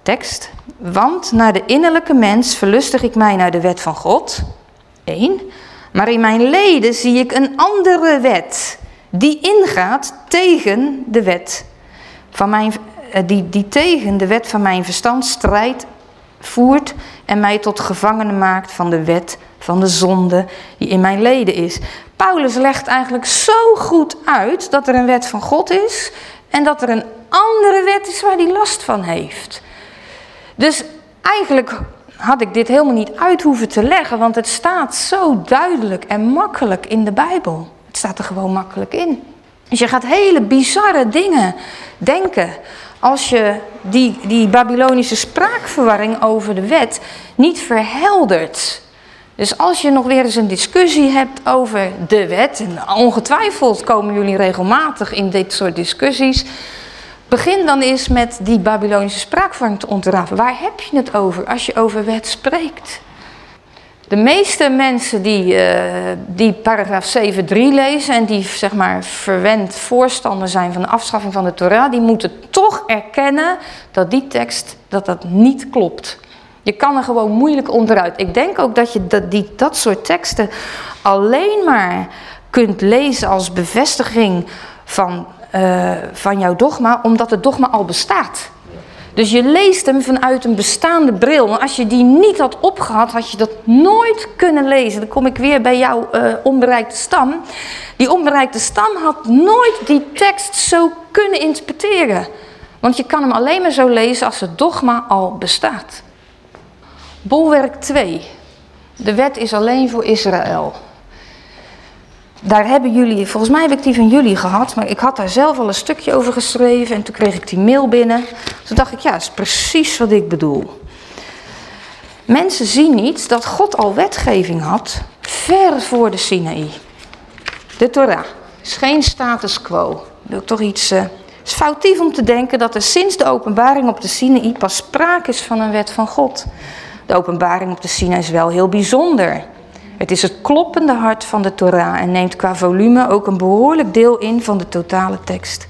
Tekst. Want naar de innerlijke mens verlustig ik mij naar de wet van God. 1. Maar in mijn leden zie ik een andere wet. Die ingaat tegen de wet. Van mijn, eh, die, die tegen de wet van mijn verstand strijdt voert en mij tot gevangene maakt van de wet van de zonde die in mijn leden is. Paulus legt eigenlijk zo goed uit dat er een wet van God is en dat er een andere wet is waar hij last van heeft. Dus eigenlijk had ik dit helemaal niet uit hoeven te leggen, want het staat zo duidelijk en makkelijk in de Bijbel. Het staat er gewoon makkelijk in. Dus je gaat hele bizarre dingen denken als je die, die Babylonische spraakverwarring over de wet niet verheldert. Dus als je nog weer eens een discussie hebt over de wet, en ongetwijfeld komen jullie regelmatig in dit soort discussies, begin dan eens met die Babylonische spraakverwarring te ontraffen. Waar heb je het over als je over wet spreekt? De meeste mensen die, uh, die paragraaf 7.3 lezen en die zeg maar verwend voorstander zijn van de afschaffing van de Torah, die moeten toch erkennen dat die tekst dat dat niet klopt. Je kan er gewoon moeilijk onderuit. Ik denk ook dat je dat, die, dat soort teksten alleen maar kunt lezen als bevestiging van, uh, van jouw dogma, omdat het dogma al bestaat. Dus je leest hem vanuit een bestaande bril. Maar als je die niet had opgehad, had je dat nooit kunnen lezen. Dan kom ik weer bij jouw uh, onbereikte stam. Die onbereikte stam had nooit die tekst zo kunnen interpreteren. Want je kan hem alleen maar zo lezen als het dogma al bestaat. Bolwerk 2. De wet is alleen voor Israël. Daar hebben jullie, volgens mij heb ik die van jullie gehad, maar ik had daar zelf al een stukje over geschreven en toen kreeg ik die mail binnen. Toen dacht ik, ja, dat is precies wat ik bedoel. Mensen zien niet dat God al wetgeving had, ver voor de Sinaï. De Torah is geen status quo. wil ik toch iets... Het is foutief om te denken dat er sinds de openbaring op de Sinaï pas sprake is van een wet van God. De openbaring op de Sinaï is wel heel bijzonder. Het is het kloppende hart van de Torah en neemt qua volume ook een behoorlijk deel in van de totale tekst.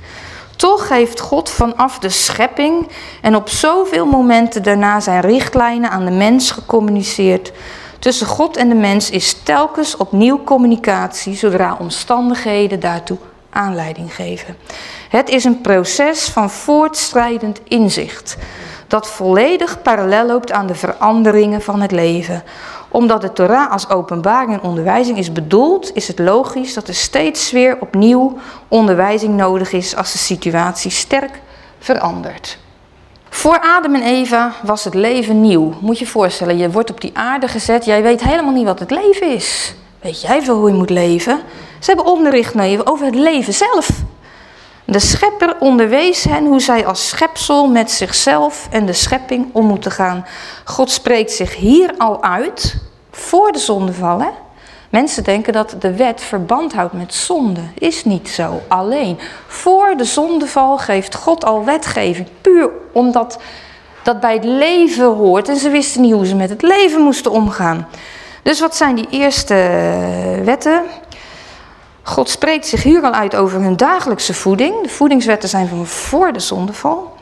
Toch heeft God vanaf de schepping en op zoveel momenten daarna zijn richtlijnen aan de mens gecommuniceerd. Tussen God en de mens is telkens opnieuw communicatie zodra omstandigheden daartoe aanleiding geven. Het is een proces van voortstrijdend inzicht dat volledig parallel loopt aan de veranderingen van het leven. Omdat de Torah als openbaring en onderwijzing is bedoeld, is het logisch dat er steeds weer opnieuw onderwijzing nodig is als de situatie sterk verandert. Voor Adam en Eva was het leven nieuw. Moet je je voorstellen, je wordt op die aarde gezet, jij weet helemaal niet wat het leven is. Weet jij veel hoe je moet leven? Ze hebben onderricht over het leven zelf. De schepper onderwees hen hoe zij als schepsel met zichzelf en de schepping om moeten gaan. God spreekt zich hier al uit, voor de zondeval. Hè? Mensen denken dat de wet verband houdt met zonde. Is niet zo. Alleen voor de zondeval geeft God al wetgeving. Puur omdat dat bij het leven hoort. En ze wisten niet hoe ze met het leven moesten omgaan. Dus wat zijn die eerste wetten? God spreekt zich hier al uit over hun dagelijkse voeding. De voedingswetten zijn van voor de zondeval.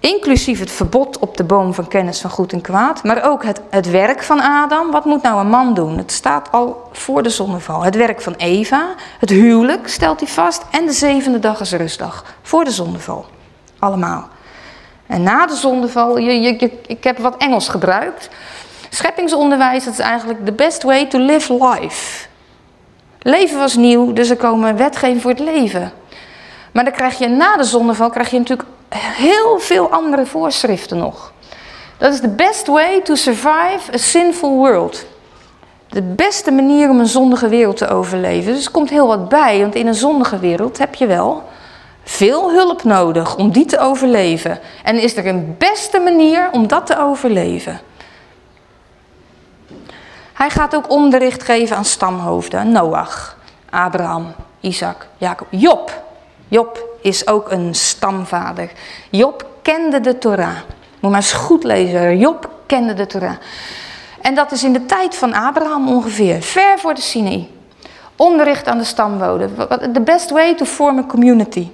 Inclusief het verbod op de boom van kennis van goed en kwaad. Maar ook het, het werk van Adam. Wat moet nou een man doen? Het staat al voor de zondeval. Het werk van Eva. Het huwelijk stelt hij vast. En de zevende dag is rustdag. Voor de zondeval. Allemaal. En na de zondeval, je, je, ik heb wat Engels gebruikt. Scheppingsonderwijs, is eigenlijk the best way to live life. Leven was nieuw, dus er komen wetgeving voor het leven. Maar dan krijg je na de zondeval krijg je natuurlijk heel veel andere voorschriften nog. Dat is the best way to survive a sinful world. De beste manier om een zondige wereld te overleven. Dus er komt heel wat bij, want in een zondige wereld heb je wel veel hulp nodig om die te overleven. En is er een beste manier om dat te overleven? Hij gaat ook onderricht geven aan stamhoofden. Noach, Abraham, Isaac, Jacob, Job. Job is ook een stamvader. Job kende de Torah. Moet maar eens goed lezen. Job kende de Torah. En dat is in de tijd van Abraham ongeveer, ver voor de Sinai. Onderricht aan de stamwoden. The best way to form a community.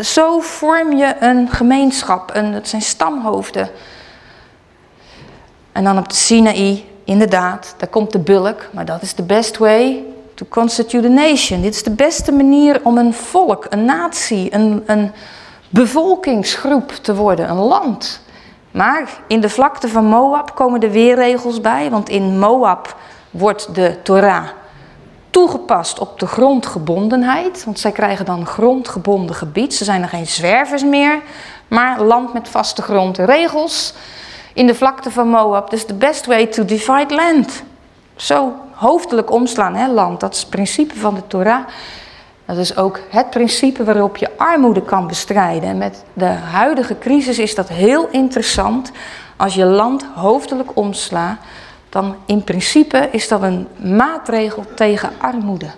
Zo vorm je een gemeenschap. Een, het zijn stamhoofden. En dan op de Sinaï inderdaad, daar komt de bulk, maar dat is de best way to constitute a nation. Dit is de beste manier om een volk, een natie, een, een bevolkingsgroep te worden, een land. Maar in de vlakte van Moab komen er weer regels bij, want in Moab wordt de Torah toegepast op de grondgebondenheid, want zij krijgen dan grondgebonden gebied. Ze zijn er geen zwervers meer, maar land met vaste grond. Regels in de vlakte van Moab. Dus the best way to divide land. Zo hoofdelijk omslaan, hè, land. Dat is het principe van de Torah. Dat is ook het principe waarop je armoede kan bestrijden. En met de huidige crisis is dat heel interessant. Als je land hoofdelijk omslaat, dan in principe is dat een maatregel tegen armoede.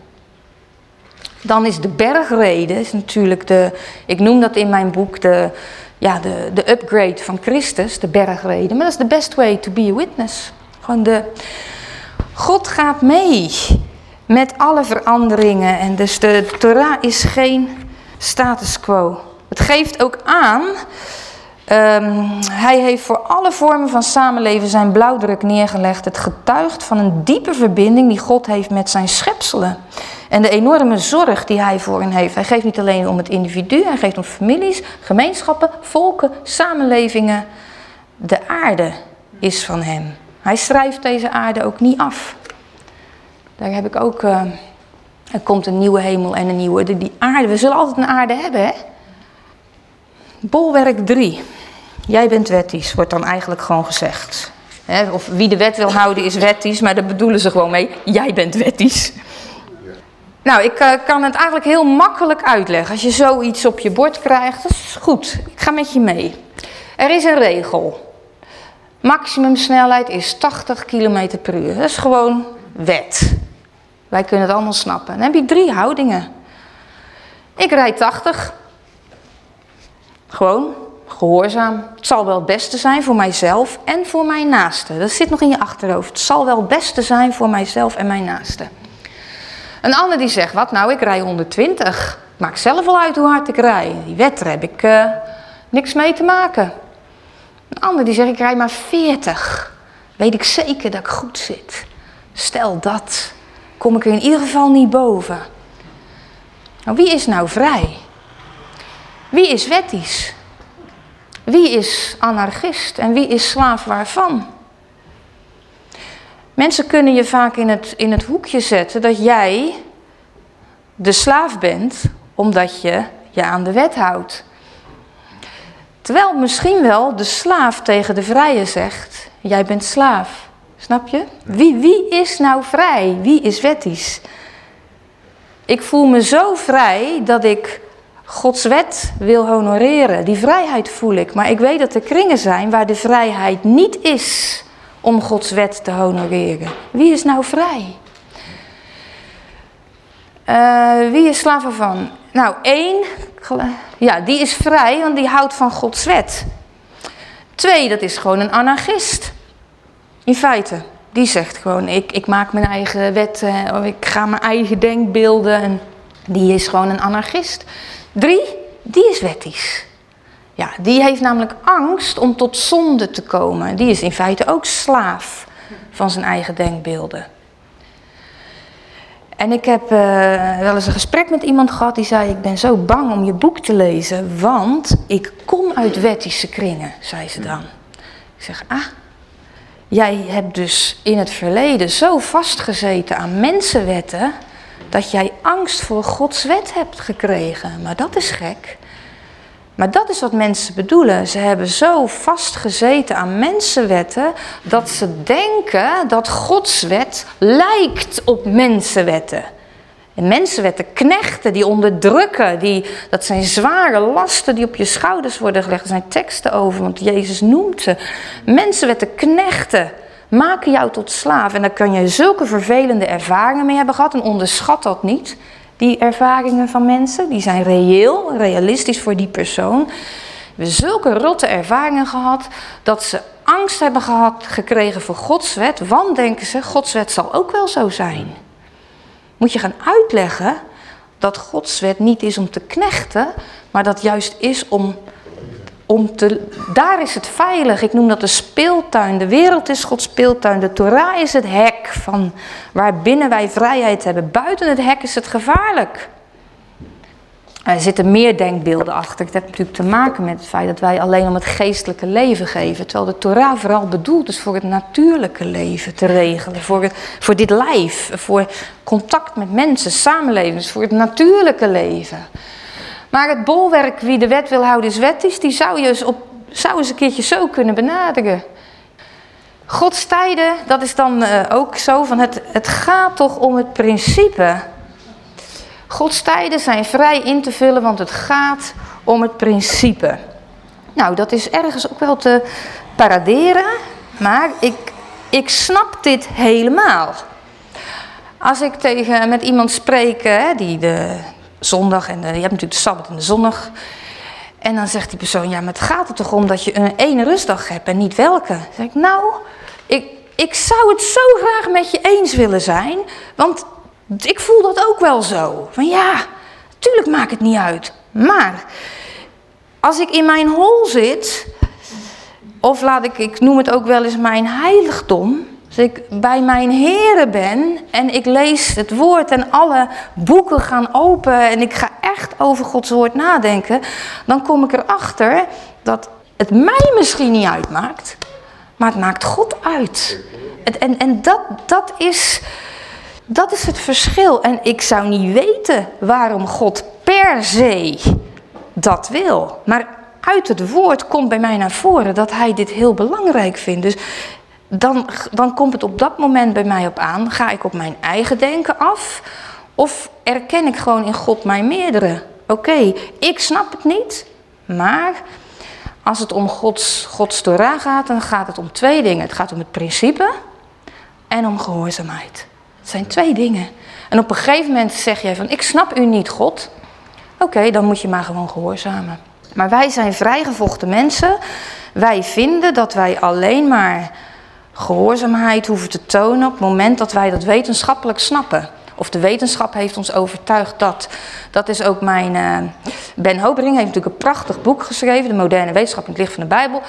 Dan is de bergrede, is natuurlijk de, ik noem dat in mijn boek de, ja, de, de upgrade van Christus, de bergreden. Maar dat is de best way to be a witness. Gewoon de... God gaat mee met alle veranderingen. En dus de Torah is geen status quo. Het geeft ook aan... Um, hij heeft voor alle vormen van samenleven zijn blauwdruk neergelegd. Het getuigt van een diepe verbinding die God heeft met zijn schepselen. En de enorme zorg die hij voor hen heeft. Hij geeft niet alleen om het individu, hij geeft om families, gemeenschappen, volken, samenlevingen. De aarde is van hem. Hij schrijft deze aarde ook niet af. Daar heb ik ook. Uh, er komt een nieuwe hemel en een nieuwe. Die aarde, we zullen altijd een aarde hebben, hè? Bolwerk 3. Jij bent wettisch, wordt dan eigenlijk gewoon gezegd. Of wie de wet wil houden is wettisch, maar daar bedoelen ze gewoon mee. Jij bent wettisch. Nou, ik uh, kan het eigenlijk heel makkelijk uitleggen. Als je zoiets op je bord krijgt, dat is goed. Ik ga met je mee. Er is een regel. Maximumsnelheid is 80 km per uur. Dat is gewoon wet. Wij kunnen het allemaal snappen. Dan heb je drie houdingen. Ik rijd 80. Gewoon, gehoorzaam. Het zal wel het beste zijn voor mijzelf en voor mijn naaste. Dat zit nog in je achterhoofd. Het zal wel het beste zijn voor mijzelf en mijn naaste. Een ander die zegt, wat nou, ik rij 120. Maak zelf wel uit hoe hard ik rij. Die wet, heb ik uh, niks mee te maken. Een ander die zegt, ik rij maar 40. Weet ik zeker dat ik goed zit. Stel dat, kom ik er in ieder geval niet boven. Nou, wie is nou vrij? Wie is wettisch? Wie is anarchist en wie is slaaf waarvan? Mensen kunnen je vaak in het, in het hoekje zetten dat jij de slaaf bent omdat je je aan de wet houdt. Terwijl misschien wel de slaaf tegen de vrije zegt, jij bent slaaf. Snap je? Wie, wie is nou vrij? Wie is wettisch? Ik voel me zo vrij dat ik Gods wet wil honoreren. Die vrijheid voel ik. Maar ik weet dat er kringen zijn waar de vrijheid niet is om Gods wet te honoreren. Wie is nou vrij? Uh, wie is slaaf ervan? Nou, één, ja, die is vrij, want die houdt van Gods wet. Twee, dat is gewoon een anarchist. In feite, die zegt gewoon, ik, ik maak mijn eigen wet, of ik ga mijn eigen denkbeelden. En die is gewoon een anarchist. Drie, die is wettisch. Ja, die heeft namelijk angst om tot zonde te komen. Die is in feite ook slaaf van zijn eigen denkbeelden. En ik heb uh, wel eens een gesprek met iemand gehad die zei: Ik ben zo bang om je boek te lezen, want ik kom uit wettische kringen, zei ze dan. Ik zeg: Ah, jij hebt dus in het verleden zo vastgezeten aan mensenwetten dat jij angst voor Gods wet hebt gekregen. Maar dat is gek. Maar dat is wat mensen bedoelen. Ze hebben zo vastgezeten aan mensenwetten dat ze denken dat Gods wet lijkt op mensenwetten. En mensenwetten, knechten die onderdrukken, die, dat zijn zware lasten die op je schouders worden gelegd. Er zijn teksten over, want Jezus noemt ze. Mensenwetten, knechten maken jou tot slaaf. En daar kun je zulke vervelende ervaringen mee hebben gehad en onderschat dat niet. Die ervaringen van mensen, die zijn reëel, realistisch voor die persoon. We hebben zulke rotte ervaringen gehad dat ze angst hebben gehad, gekregen voor Gods wet. Want denken ze, Gods wet zal ook wel zo zijn. Moet je gaan uitleggen dat Gods wet niet is om te knechten, maar dat juist is om om te, daar is het veilig. Ik noem dat de speeltuin. De wereld is Gods speeltuin. De Torah is het hek van waarbinnen wij vrijheid hebben. Buiten het hek is het gevaarlijk. Er zitten meer denkbeelden achter. Het heeft natuurlijk te maken met het feit dat wij alleen om het geestelijke leven geven. Terwijl de Torah vooral bedoeld is voor het natuurlijke leven te regelen. Voor, het, voor dit lijf, voor contact met mensen, samenleving, dus voor het natuurlijke leven. Maar het bolwerk wie de wet wil houden is wettisch, die zou je eens, op, zou eens een keertje zo kunnen benaderen. Gods tijden, dat is dan uh, ook zo van het, het gaat toch om het principe. Gods tijden zijn vrij in te vullen, want het gaat om het principe. Nou, dat is ergens ook wel te paraderen, maar ik, ik snap dit helemaal. Als ik tegen, met iemand spreek hè, die de, zondag en de, je hebt natuurlijk de sabbat en de zondag. En dan zegt die persoon, ja, maar het gaat er toch om dat je een één rustdag hebt en niet welke? Dan zeg ik, nou, ik, ik zou het zo graag met je eens willen zijn, want ik voel dat ook wel zo. Van ja, natuurlijk maakt het niet uit. Maar als ik in mijn hol zit, of laat ik, ik noem het ook wel eens mijn heiligdom, als ik bij mijn heren ben en ik lees het woord en alle boeken gaan open en ik ga echt over Gods woord nadenken, dan kom ik erachter dat het mij misschien niet uitmaakt, maar het maakt God uit. En, en, en dat, dat, is, dat is het verschil. En ik zou niet weten waarom God per se dat wil. Maar uit het woord komt bij mij naar voren dat hij dit heel belangrijk vindt. Dus dan, dan komt het op dat moment bij mij op aan. Ga ik op mijn eigen denken af? Of erken ik gewoon in God mijn meerdere? Oké, ik snap het niet, maar als het om Gods, Gods Torah gaat, dan gaat het om twee dingen. Het gaat om het principe en om gehoorzaamheid. Het zijn twee dingen. En op een gegeven moment zeg jij van, ik snap u niet, God. Oké, dan moet je maar gewoon gehoorzamen. Maar wij zijn vrijgevochten mensen. Wij vinden dat wij alleen maar gehoorzaamheid hoeven te tonen op het moment dat wij dat wetenschappelijk snappen. Of de wetenschap heeft ons overtuigd dat. Dat is ook mijn... Uh, ben Hopering heeft natuurlijk een prachtig boek geschreven, De moderne wetenschap in het licht van de Bijbel.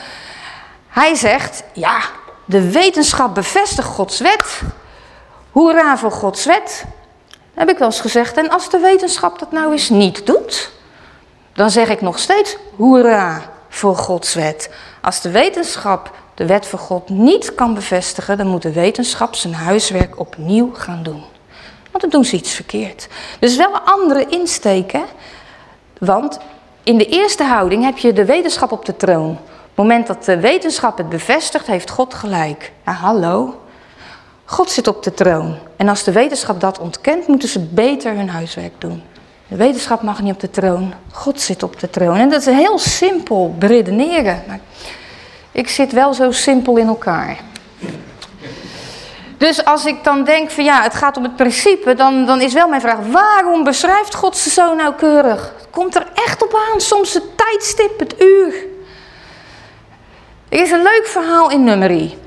Hij zegt, ja, de wetenschap bevestigt Gods wet. Hoera voor Gods wet. Heb ik wel eens gezegd. En als de wetenschap dat nou eens niet doet, dan zeg ik nog steeds hoera voor Gods wet. Als de wetenschap de wet van God niet kan bevestigen, dan moet de wetenschap zijn huiswerk opnieuw gaan doen. Want dan doen ze iets verkeerd. Dus wel een andere insteek, hè? Want in de eerste houding heb je de wetenschap op de troon. Op het moment dat de wetenschap het bevestigt, heeft God gelijk. Ja, hallo. God zit op de troon. En als de wetenschap dat ontkent, moeten ze beter hun huiswerk doen. De wetenschap mag niet op de troon. God zit op de troon. En dat is heel simpel beredeneren. Ik zit wel zo simpel in elkaar. Dus als ik dan denk van ja, het gaat om het principe, dan, dan is wel mijn vraag, waarom beschrijft God ze zo nauwkeurig? Het komt er echt op aan, soms het tijdstip, het uur. Er is een leuk verhaal in Nummerie.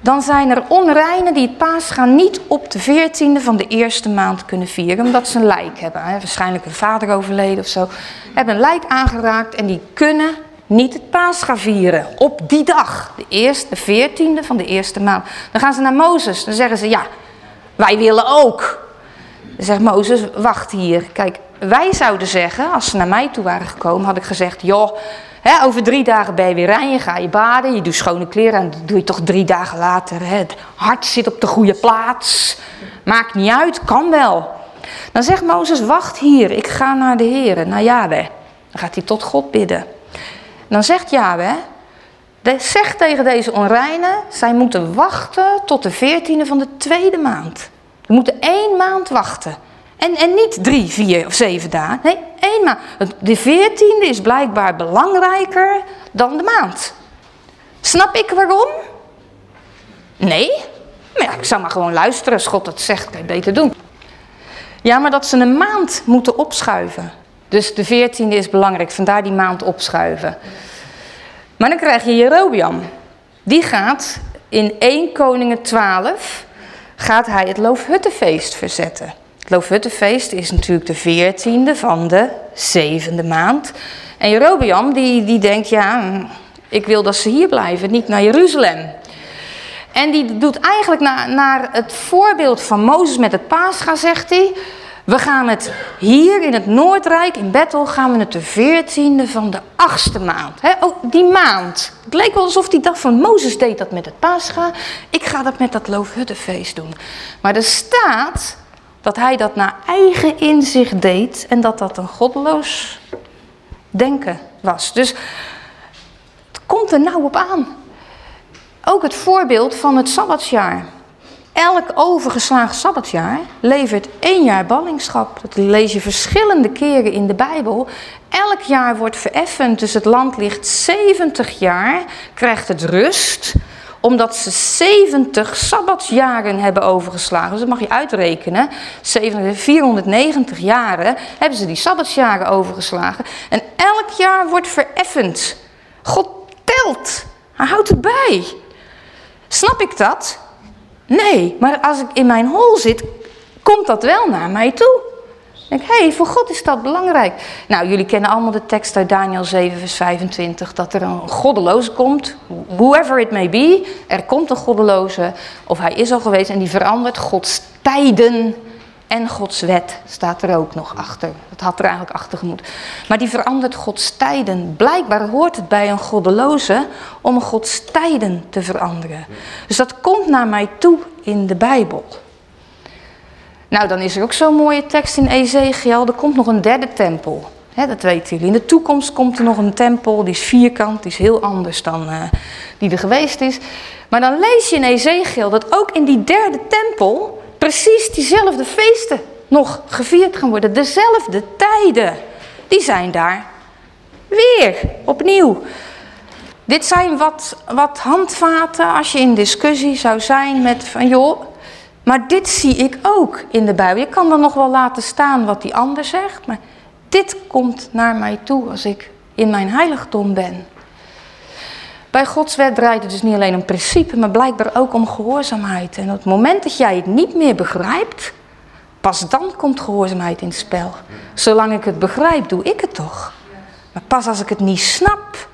Dan zijn er onreinen die het paasgaan niet op de veertiende van de eerste maand kunnen vieren, omdat ze een lijk hebben. Waarschijnlijk een vader overleden of zo. Hebben een lijk aangeraakt en die kunnen niet het paascha vieren op die dag. De eerste, de veertiende van de eerste maand. Dan gaan ze naar Mozes. Dan zeggen ze, ja, wij willen ook. Dan zegt Mozes, wacht hier. Kijk, wij zouden zeggen, als ze naar mij toe waren gekomen, had ik gezegd, joh, hè, over drie dagen ben je weer rein, je gaat je baden, je doet schone kleren en dat doe je toch drie dagen later. Hè. Het hart zit op de goede plaats. Maakt niet uit, kan wel. Dan zegt Mozes, wacht hier, ik ga naar de Heer, naar Yahweh. Dan gaat hij tot God bidden. Dan zegt Yahweh, zeg tegen deze onreinen, zij moeten wachten tot de veertiende van de tweede maand. Ze moeten één maand wachten. En, en niet drie, vier of zeven dagen. Nee, één maand. De veertiende is blijkbaar belangrijker dan de maand. Snap ik waarom? Nee. Maar ja, ik zou maar gewoon luisteren. Als God dat zegt, kan beter doen. Ja, maar dat ze een maand moeten opschuiven. Dus de veertiende is belangrijk, vandaar die maand opschuiven. Maar dan krijg je Jerobiam. Die gaat in 1 Koningen 12, gaat hij het Loofhuttenfeest verzetten. Het Loofhuttenfeest is natuurlijk de veertiende van de zevende maand. En Jerobiam die, die denkt, ja, ik wil dat ze hier blijven, niet naar Jeruzalem. En die doet eigenlijk naar, naar het voorbeeld van Mozes met het paascha, zegt hij... We gaan het hier in het Noordrijk, in Bethel, gaan we het de veertiende van de achtste maand. He, oh, die maand. Het leek wel alsof die dag van Mozes deed dat met het Pascha. Ik ga dat met dat Loofhuttenfeest doen. Maar er staat dat hij dat naar eigen inzicht deed en dat dat een goddeloos denken was. Dus het komt er nou op aan. Ook het voorbeeld van het Sabbatsjaar. Elk overgeslagen sabbatjaar levert één jaar ballingschap. Dat lees je verschillende keren in de Bijbel. Elk jaar wordt vereffend, dus het land ligt 70 jaar, krijgt het rust omdat ze 70 sabbatsjaren hebben overgeslagen. Dus dat mag je uitrekenen. 490 jaren hebben ze die sabbatsjaren overgeslagen. En elk jaar wordt vereffend. God telt. Hij houdt erbij. Snap ik dat? Nee, maar als ik in mijn hol zit, komt dat wel naar mij toe. Ik denk, hé, hey, voor God is dat belangrijk. Nou, jullie kennen allemaal de tekst uit Daniel 7, vers 25, dat er een goddeloze komt, whoever it may be, er komt een goddeloze, of hij is al geweest en die verandert Gods tijden en Gods wet staat er ook nog achter. Dat had er eigenlijk achter gemoet. Maar die verandert Gods tijden. Blijkbaar hoort het bij een goddeloze om Gods tijden te veranderen. Dus dat komt naar mij toe in de Bijbel. Nou, dan is er ook zo'n mooie tekst in Ezekiel. Er komt nog een derde tempel. dat weten jullie. In de toekomst komt er nog een tempel. Die is vierkant. Die is heel anders dan uh, die er geweest is. Maar dan lees je in Ezekiel dat ook in die derde tempel precies diezelfde feesten nog gevierd gaan worden. Dezelfde tijden. Die zijn daar weer opnieuw. Dit zijn wat, wat handvaten als je in discussie zou zijn met van joh, maar dit zie ik ook in de Bijbel. Je kan dan nog wel laten staan wat die ander zegt, maar Dit komt naar mij toe als ik in mijn heiligdom ben. Bij Gods wet draait het dus niet alleen om principe, maar blijkbaar ook om gehoorzaamheid. En op het moment dat jij het niet meer begrijpt, pas dan komt gehoorzaamheid in het spel. Zolang ik het begrijp, doe ik het toch. Maar pas als ik het niet snap.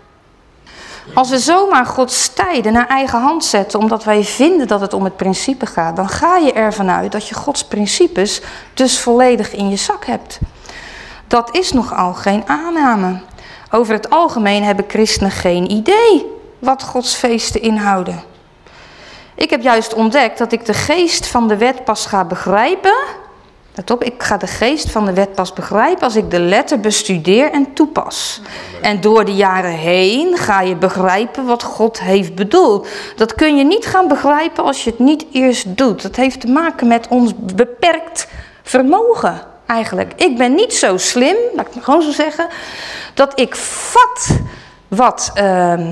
Als we zomaar Gods tijden naar eigen hand zetten, omdat wij vinden dat het om het principe gaat, dan ga je ervan uit dat je Gods principes dus volledig in je zak hebt. Dat is nogal geen aanname. Over het algemeen hebben christenen geen idee wat Gods feesten inhouden. Ik heb juist ontdekt dat ik de geest van de wet pas ga begrijpen. Let op, ik ga de geest van de wet pas begrijpen als ik de letter bestudeer en toepas. En door de jaren heen ga je begrijpen wat God heeft bedoeld. Dat kun je niet gaan begrijpen als je het niet eerst doet. Dat heeft te maken met ons beperkt vermogen eigenlijk. Ik ben niet zo slim, laat ik het gewoon zo zeggen, dat ik vat wat uh,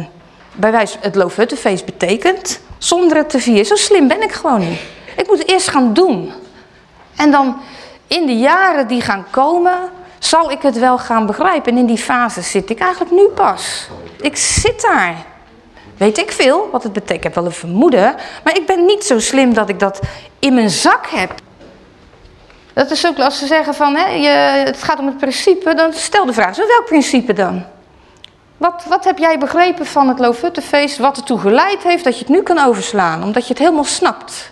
bij wijze het Loofhuttenfeest betekent, zonder het te vieren. Zo slim ben ik gewoon niet. Ik moet het eerst gaan doen. En dan in de jaren die gaan komen, zal ik het wel gaan begrijpen. En in die fase zit ik eigenlijk nu pas. Ik zit daar. Weet ik veel wat het betekent. Ik heb wel een vermoeden, maar ik ben niet zo slim dat ik dat in mijn zak heb. Dat is ook als ze zeggen van hè, je, het gaat om het principe, dan stel de vraag, zo welk principe dan? Wat, wat heb jij begrepen van het Loofhuttenfeest, wat ertoe geleid heeft dat je het nu kan overslaan, omdat je het helemaal snapt?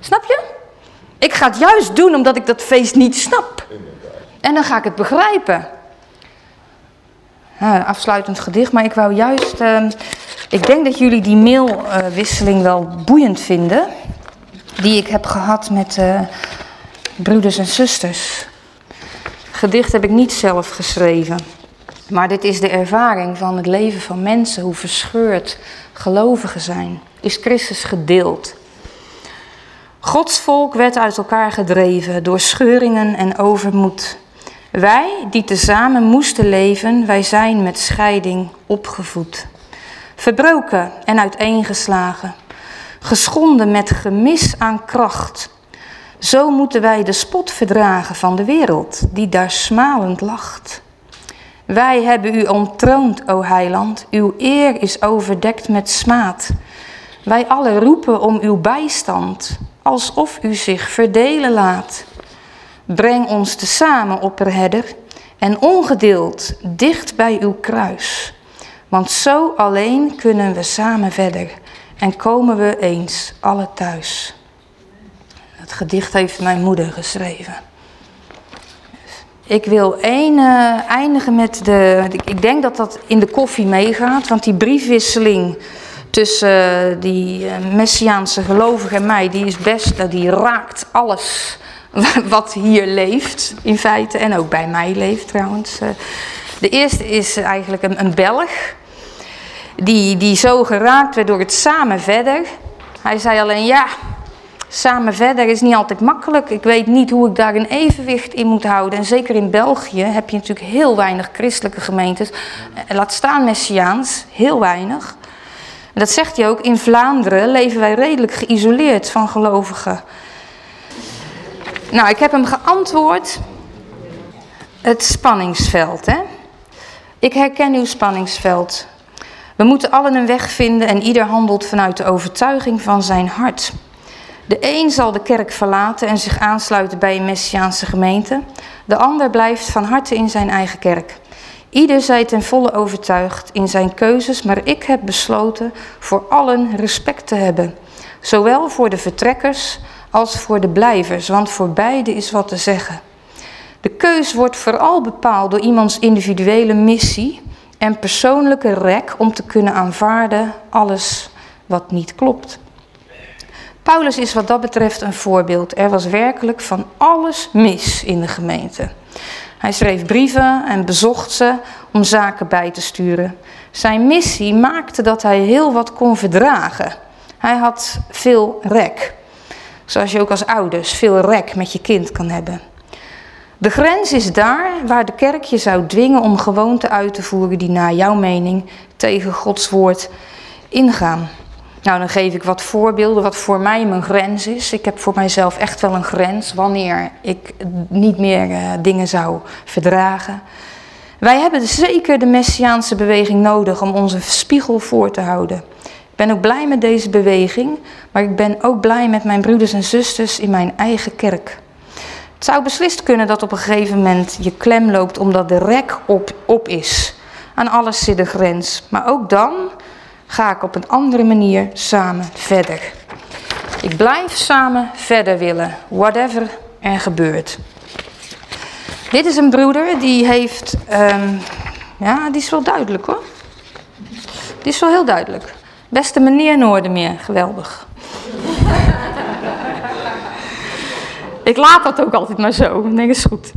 Snap je? Ik ga het juist doen omdat ik dat feest niet snap. En dan ga ik het begrijpen. Afsluitend gedicht, maar ik wou juist... Uh, ik denk dat jullie die mailwisseling wel boeiend vinden. Die ik heb gehad met uh, broeders en zusters. Gedicht heb ik niet zelf geschreven. Maar dit is de ervaring van het leven van mensen, hoe verscheurd gelovigen zijn. Is Christus gedeeld. Gods volk werd uit elkaar gedreven door scheuringen en overmoed. Wij, die tezamen moesten leven, wij zijn met scheiding opgevoed. Verbroken en uiteengeslagen, geschonden met gemis aan kracht. Zo moeten wij de spot verdragen van de wereld, die daar smalend lacht. Wij hebben u ontroond, o heiland, uw eer is overdekt met smaad. Wij alle roepen om uw bijstand, alsof u zich verdelen laat. Breng ons tezamen, opperherder, en ongedeeld dicht bij uw kruis. Want zo alleen kunnen we samen verder en komen we eens alle thuis. Het gedicht heeft mijn moeder geschreven. Ik wil één, uh, eindigen met de. Ik denk dat dat in de koffie meegaat, want die briefwisseling tussen uh, die uh, Messiaanse gelovigen en mij, die is best, die raakt alles wat hier leeft, in feite, en ook bij mij leeft trouwens. De eerste is eigenlijk een, een Belg, die, die zo geraakt werd door het samen verder. Hij zei alleen ja samen verder is niet altijd makkelijk. Ik weet niet hoe ik daar een evenwicht in moet houden. En zeker in België heb je natuurlijk heel weinig christelijke gemeentes. Eh, laat staan messiaans, heel weinig. En dat zegt hij ook, in Vlaanderen leven wij redelijk geïsoleerd van gelovigen. Nou, ik heb hem geantwoord. Het spanningsveld, hè. Ik herken uw spanningsveld. We moeten allen een weg vinden en ieder handelt vanuit de overtuiging van zijn hart. De een zal de kerk verlaten en zich aansluiten bij een messiaanse gemeente. De ander blijft van harte in zijn eigen kerk. Ieder zij ten volle overtuigd in zijn keuzes, maar ik heb besloten voor allen respect te hebben. Zowel voor de vertrekkers als voor de blijvers, want voor beide is wat te zeggen. De keus wordt vooral bepaald door iemands individuele missie en persoonlijke rek om te kunnen aanvaarden alles wat niet klopt. Paulus is wat dat betreft een voorbeeld. Er was werkelijk van alles mis in de gemeente. Hij schreef brieven en bezocht ze om zaken bij te sturen. Zijn missie maakte dat hij heel wat kon verdragen. Hij had veel rek. Zoals je ook als ouders veel rek met je kind kan hebben. De grens is daar waar de kerk je zou dwingen om gewoonten uit te voeren die naar jouw mening tegen Gods woord ingaan. Nou, dan geef ik wat voorbeelden wat voor mij mijn grens is. Ik heb voor mijzelf echt wel een grens wanneer ik niet meer uh, dingen zou verdragen. Wij hebben zeker de Messiaanse beweging nodig om onze spiegel voor te houden. Ik ben ook blij met deze beweging, maar ik ben ook blij met mijn broeders en zusters in mijn eigen kerk. Het zou beslist kunnen dat op een gegeven moment je klem loopt omdat de rek op, op is. Aan alles zit de grens. Maar ook dan ga ik op een andere manier samen verder. Ik blijf samen verder willen, whatever er gebeurt. Dit is een broeder die heeft, um, ja, die is wel duidelijk hoor. Die is wel heel duidelijk. Beste meneer Noordermeer, geweldig. ik laat dat ook altijd maar zo. Ik denk, is goed.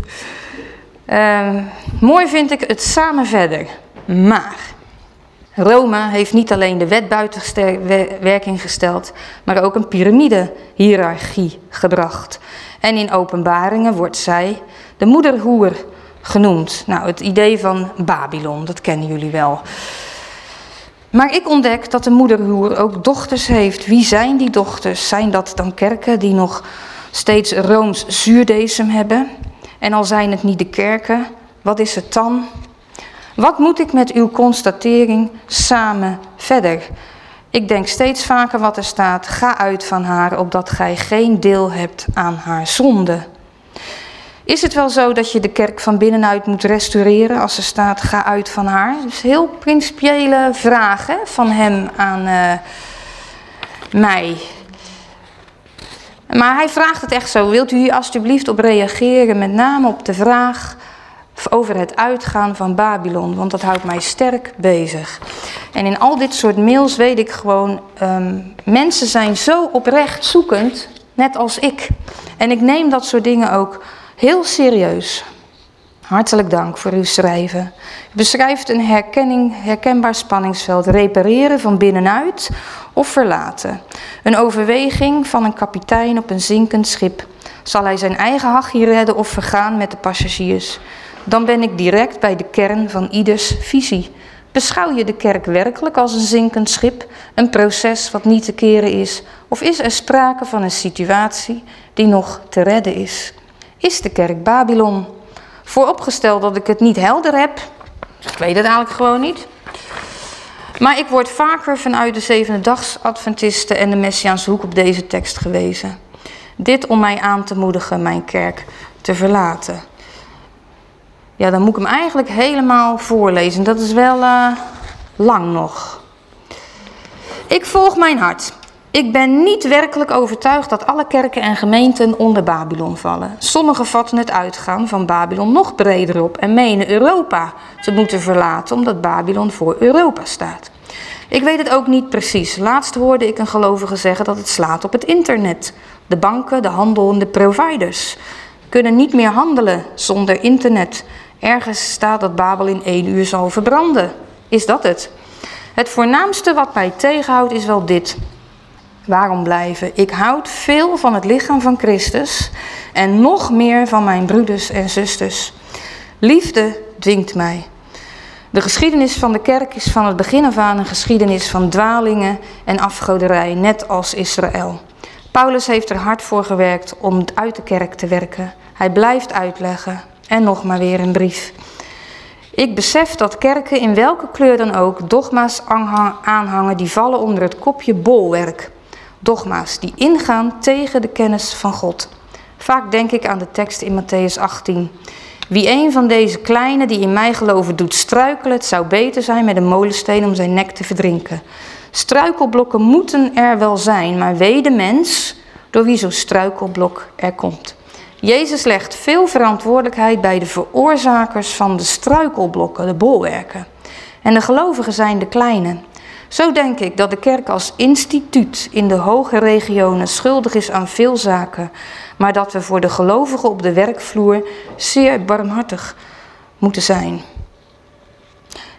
Um, mooi vind ik het samen verder. Maar Rome heeft niet alleen de wet buiten werking gesteld, maar ook een piramide-hierarchie gebracht. En in openbaringen wordt zij de moederhoer genoemd. Nou, het idee van Babylon, dat kennen jullie wel. Maar ik ontdek dat de moederhoer ook dochters heeft. Wie zijn die dochters? Zijn dat dan kerken die nog steeds Rooms zuurdesem hebben? En al zijn het niet de kerken, wat is het dan? Wat moet ik met uw constatering samen verder? Ik denk steeds vaker wat er staat: ga uit van haar, opdat gij geen deel hebt aan haar zonde. Is het wel zo dat je de kerk van binnenuit moet restaureren als er staat: ga uit van haar? Dus heel principiële vragen van hem aan uh, mij. Maar hij vraagt het echt zo: wilt u hier alstublieft op reageren, met name op de vraag over het uitgaan van Babylon, want dat houdt mij sterk bezig. En in al dit soort mails weet ik gewoon, um, mensen zijn zo oprecht zoekend, net als ik. En ik neem dat soort dingen ook heel serieus. Hartelijk dank voor uw schrijven. U beschrijft een herkenning, herkenbaar spanningsveld, repareren van binnenuit of verlaten. Een overweging van een kapitein op een zinkend schip. Zal hij zijn eigen hachje redden of vergaan met de passagiers? Dan ben ik direct bij de kern van ieders visie. Beschouw je de kerk werkelijk als een zinkend schip, een proces wat niet te keren is? Of is er sprake van een situatie die nog te redden is? Is de kerk Babylon? Vooropgesteld dat ik het niet helder heb, ik weet het eigenlijk gewoon niet. Maar ik word vaker vanuit de zevende Adventisten en de Messiaanse hoek op deze tekst gewezen. Dit om mij aan te moedigen mijn kerk te verlaten. Ja, dan moet ik hem eigenlijk helemaal voorlezen. Dat is wel uh, lang nog. Ik volg mijn hart. Ik ben niet werkelijk overtuigd dat alle kerken en gemeenten onder Babylon vallen. Sommigen vatten het uitgaan van Babylon nog breder op en menen Europa te moeten verlaten omdat Babylon voor Europa staat. Ik weet het ook niet precies. Laatst hoorde ik een gelovige zeggen dat het slaat op het internet. De banken, de handel en de providers kunnen niet meer handelen zonder internet. Ergens staat dat Babel in één uur zal verbranden. Is dat het? Het voornaamste wat mij tegenhoudt is wel dit. Waarom blijven? Ik houd veel van het lichaam van Christus en nog meer van mijn broeders en zusters. Liefde dwingt mij. De geschiedenis van de kerk is van het begin af aan een geschiedenis van dwalingen en afgoderij, net als Israël. Paulus heeft er hard voor gewerkt om uit de kerk te werken. Hij blijft uitleggen, en nog maar weer een brief. Ik besef dat kerken in welke kleur dan ook dogma's aanhangen die vallen onder het kopje bolwerk. Dogma's die ingaan tegen de kennis van God. Vaak denk ik aan de tekst in Matthäus 18. Wie een van deze kleine die in mij geloven doet struikelen, het zou beter zijn met een molensteen om zijn nek te verdrinken. Struikelblokken moeten er wel zijn, maar wee de mens door wie zo'n struikelblok er komt. Jezus legt veel verantwoordelijkheid bij de veroorzakers van de struikelblokken, de bolwerken. En de gelovigen zijn de kleine. Zo denk ik dat de kerk als instituut in de hoge regionen schuldig is aan veel zaken, maar dat we voor de gelovigen op de werkvloer zeer barmhartig moeten zijn.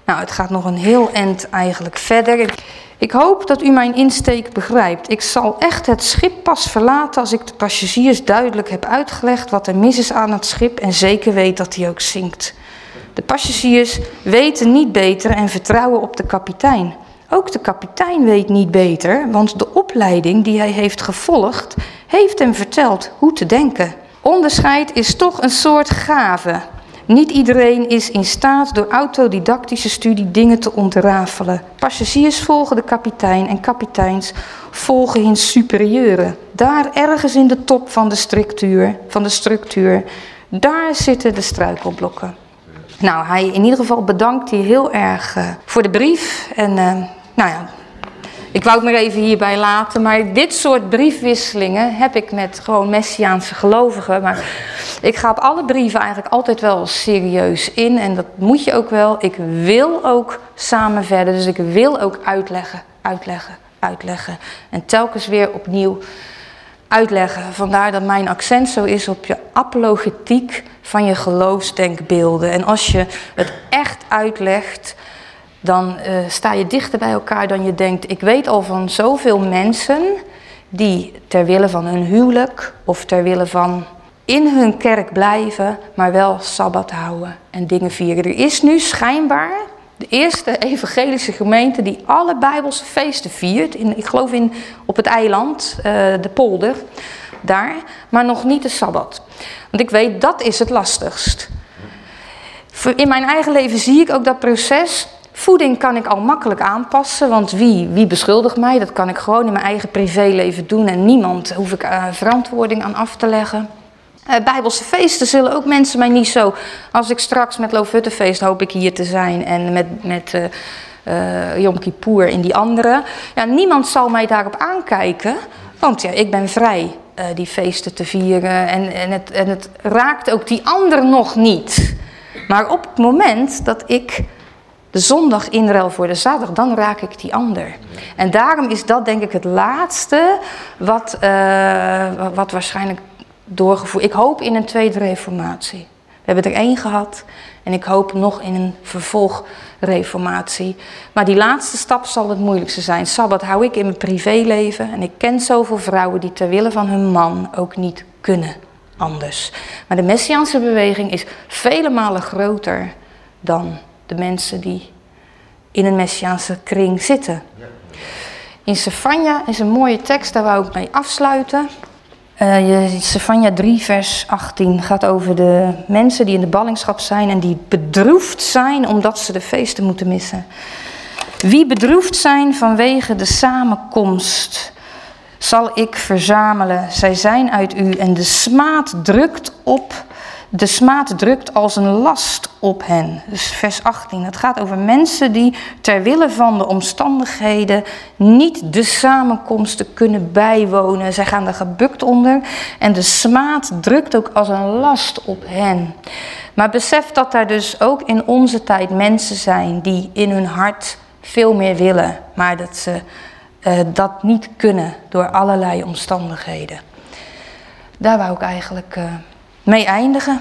Nou, het gaat nog een heel eind eigenlijk verder. Ik hoop dat u mijn insteek begrijpt. Ik zal echt het schip pas verlaten als ik de passagiers duidelijk heb uitgelegd wat er mis is aan het schip en zeker weet dat hij ook zinkt. De passagiers weten niet beter en vertrouwen op de kapitein. Ook de kapitein weet niet beter, want de opleiding die hij heeft gevolgd, heeft hem verteld hoe te denken. Onderscheid is toch een soort gave. Niet iedereen is in staat door autodidactische studie dingen te ontrafelen. Passagiers volgen de kapitein en kapiteins volgen hun superieuren. Daar ergens in de top van de structuur, van de structuur daar zitten de struikelblokken. Nou, hij in ieder geval bedankt hij heel erg uh, voor de brief. En uh, nou ja, ik wou het maar even hierbij laten. Maar dit soort briefwisselingen heb ik met gewoon Messiaanse gelovigen. Maar ik ga op alle brieven eigenlijk altijd wel serieus in. En dat moet je ook wel. Ik wil ook samen verder. Dus ik wil ook uitleggen, uitleggen, uitleggen. En telkens weer opnieuw uitleggen. Vandaar dat mijn accent zo is op je apologetiek van je geloofsdenkbeelden. En als je het echt uitlegt, dan uh, sta je dichter bij elkaar dan je denkt. Ik weet al van zoveel mensen die ter wille van hun huwelijk of ter wille van in hun kerk blijven, maar wel sabbat houden en dingen vieren. Er is nu schijnbaar de eerste evangelische gemeente die alle Bijbelse feesten viert. In, ik geloof in, op het eiland, uh, de polder, daar. Maar nog niet de Sabbat. Want ik weet, dat is het lastigst. In mijn eigen leven zie ik ook dat proces. Voeding kan ik al makkelijk aanpassen, want wie, wie beschuldigt mij? Dat kan ik gewoon in mijn eigen privéleven doen en niemand hoef ik uh, verantwoording aan af te leggen. Uh, Bijbelse feesten zullen ook mensen mij niet zo. Als ik straks met Loofhuttenfeest hoop ik hier te zijn en met, met uh, Yom Kippur in die andere. Ja, niemand zal mij daarop aankijken, want ja, ik ben vrij die feesten te vieren en, en, het, en het raakt ook die ander nog niet. Maar op het moment dat ik de zondag inruil voor de zaterdag, dan raak ik die ander. En daarom is dat denk ik het laatste wat, wat waarschijnlijk doorgevoerd. Ik hoop in een tweede reformatie. We hebben er één gehad en ik hoop nog in een vervolgreformatie. Maar die laatste stap zal het moeilijkste zijn. Sabbat hou ik in mijn privéleven en ik ken zoveel vrouwen die ter wille van hun man ook niet kunnen anders. Maar de Messiaanse beweging is vele malen groter dan de mensen die in een Messiaanse kring zitten. In Sefania is een mooie tekst, daar wou ik mee afsluiten. Uh, Stefania 3, vers 18 gaat over de mensen die in de ballingschap zijn en die bedroefd zijn omdat ze de feesten moeten missen. Wie bedroefd zijn vanwege de samenkomst, zal ik verzamelen. Zij zijn uit u en de smaad drukt op de smaad drukt als een last op hen. Dus vers 18. Het gaat over mensen die ter wille van de omstandigheden niet de samenkomsten kunnen bijwonen. Zij gaan er gebukt onder en de smaad drukt ook als een last op hen. Maar besef dat er dus ook in onze tijd mensen zijn die in hun hart veel meer willen, maar dat ze uh, dat niet kunnen door allerlei omstandigheden. Daar wou ik eigenlijk. Uh, mee eindigen.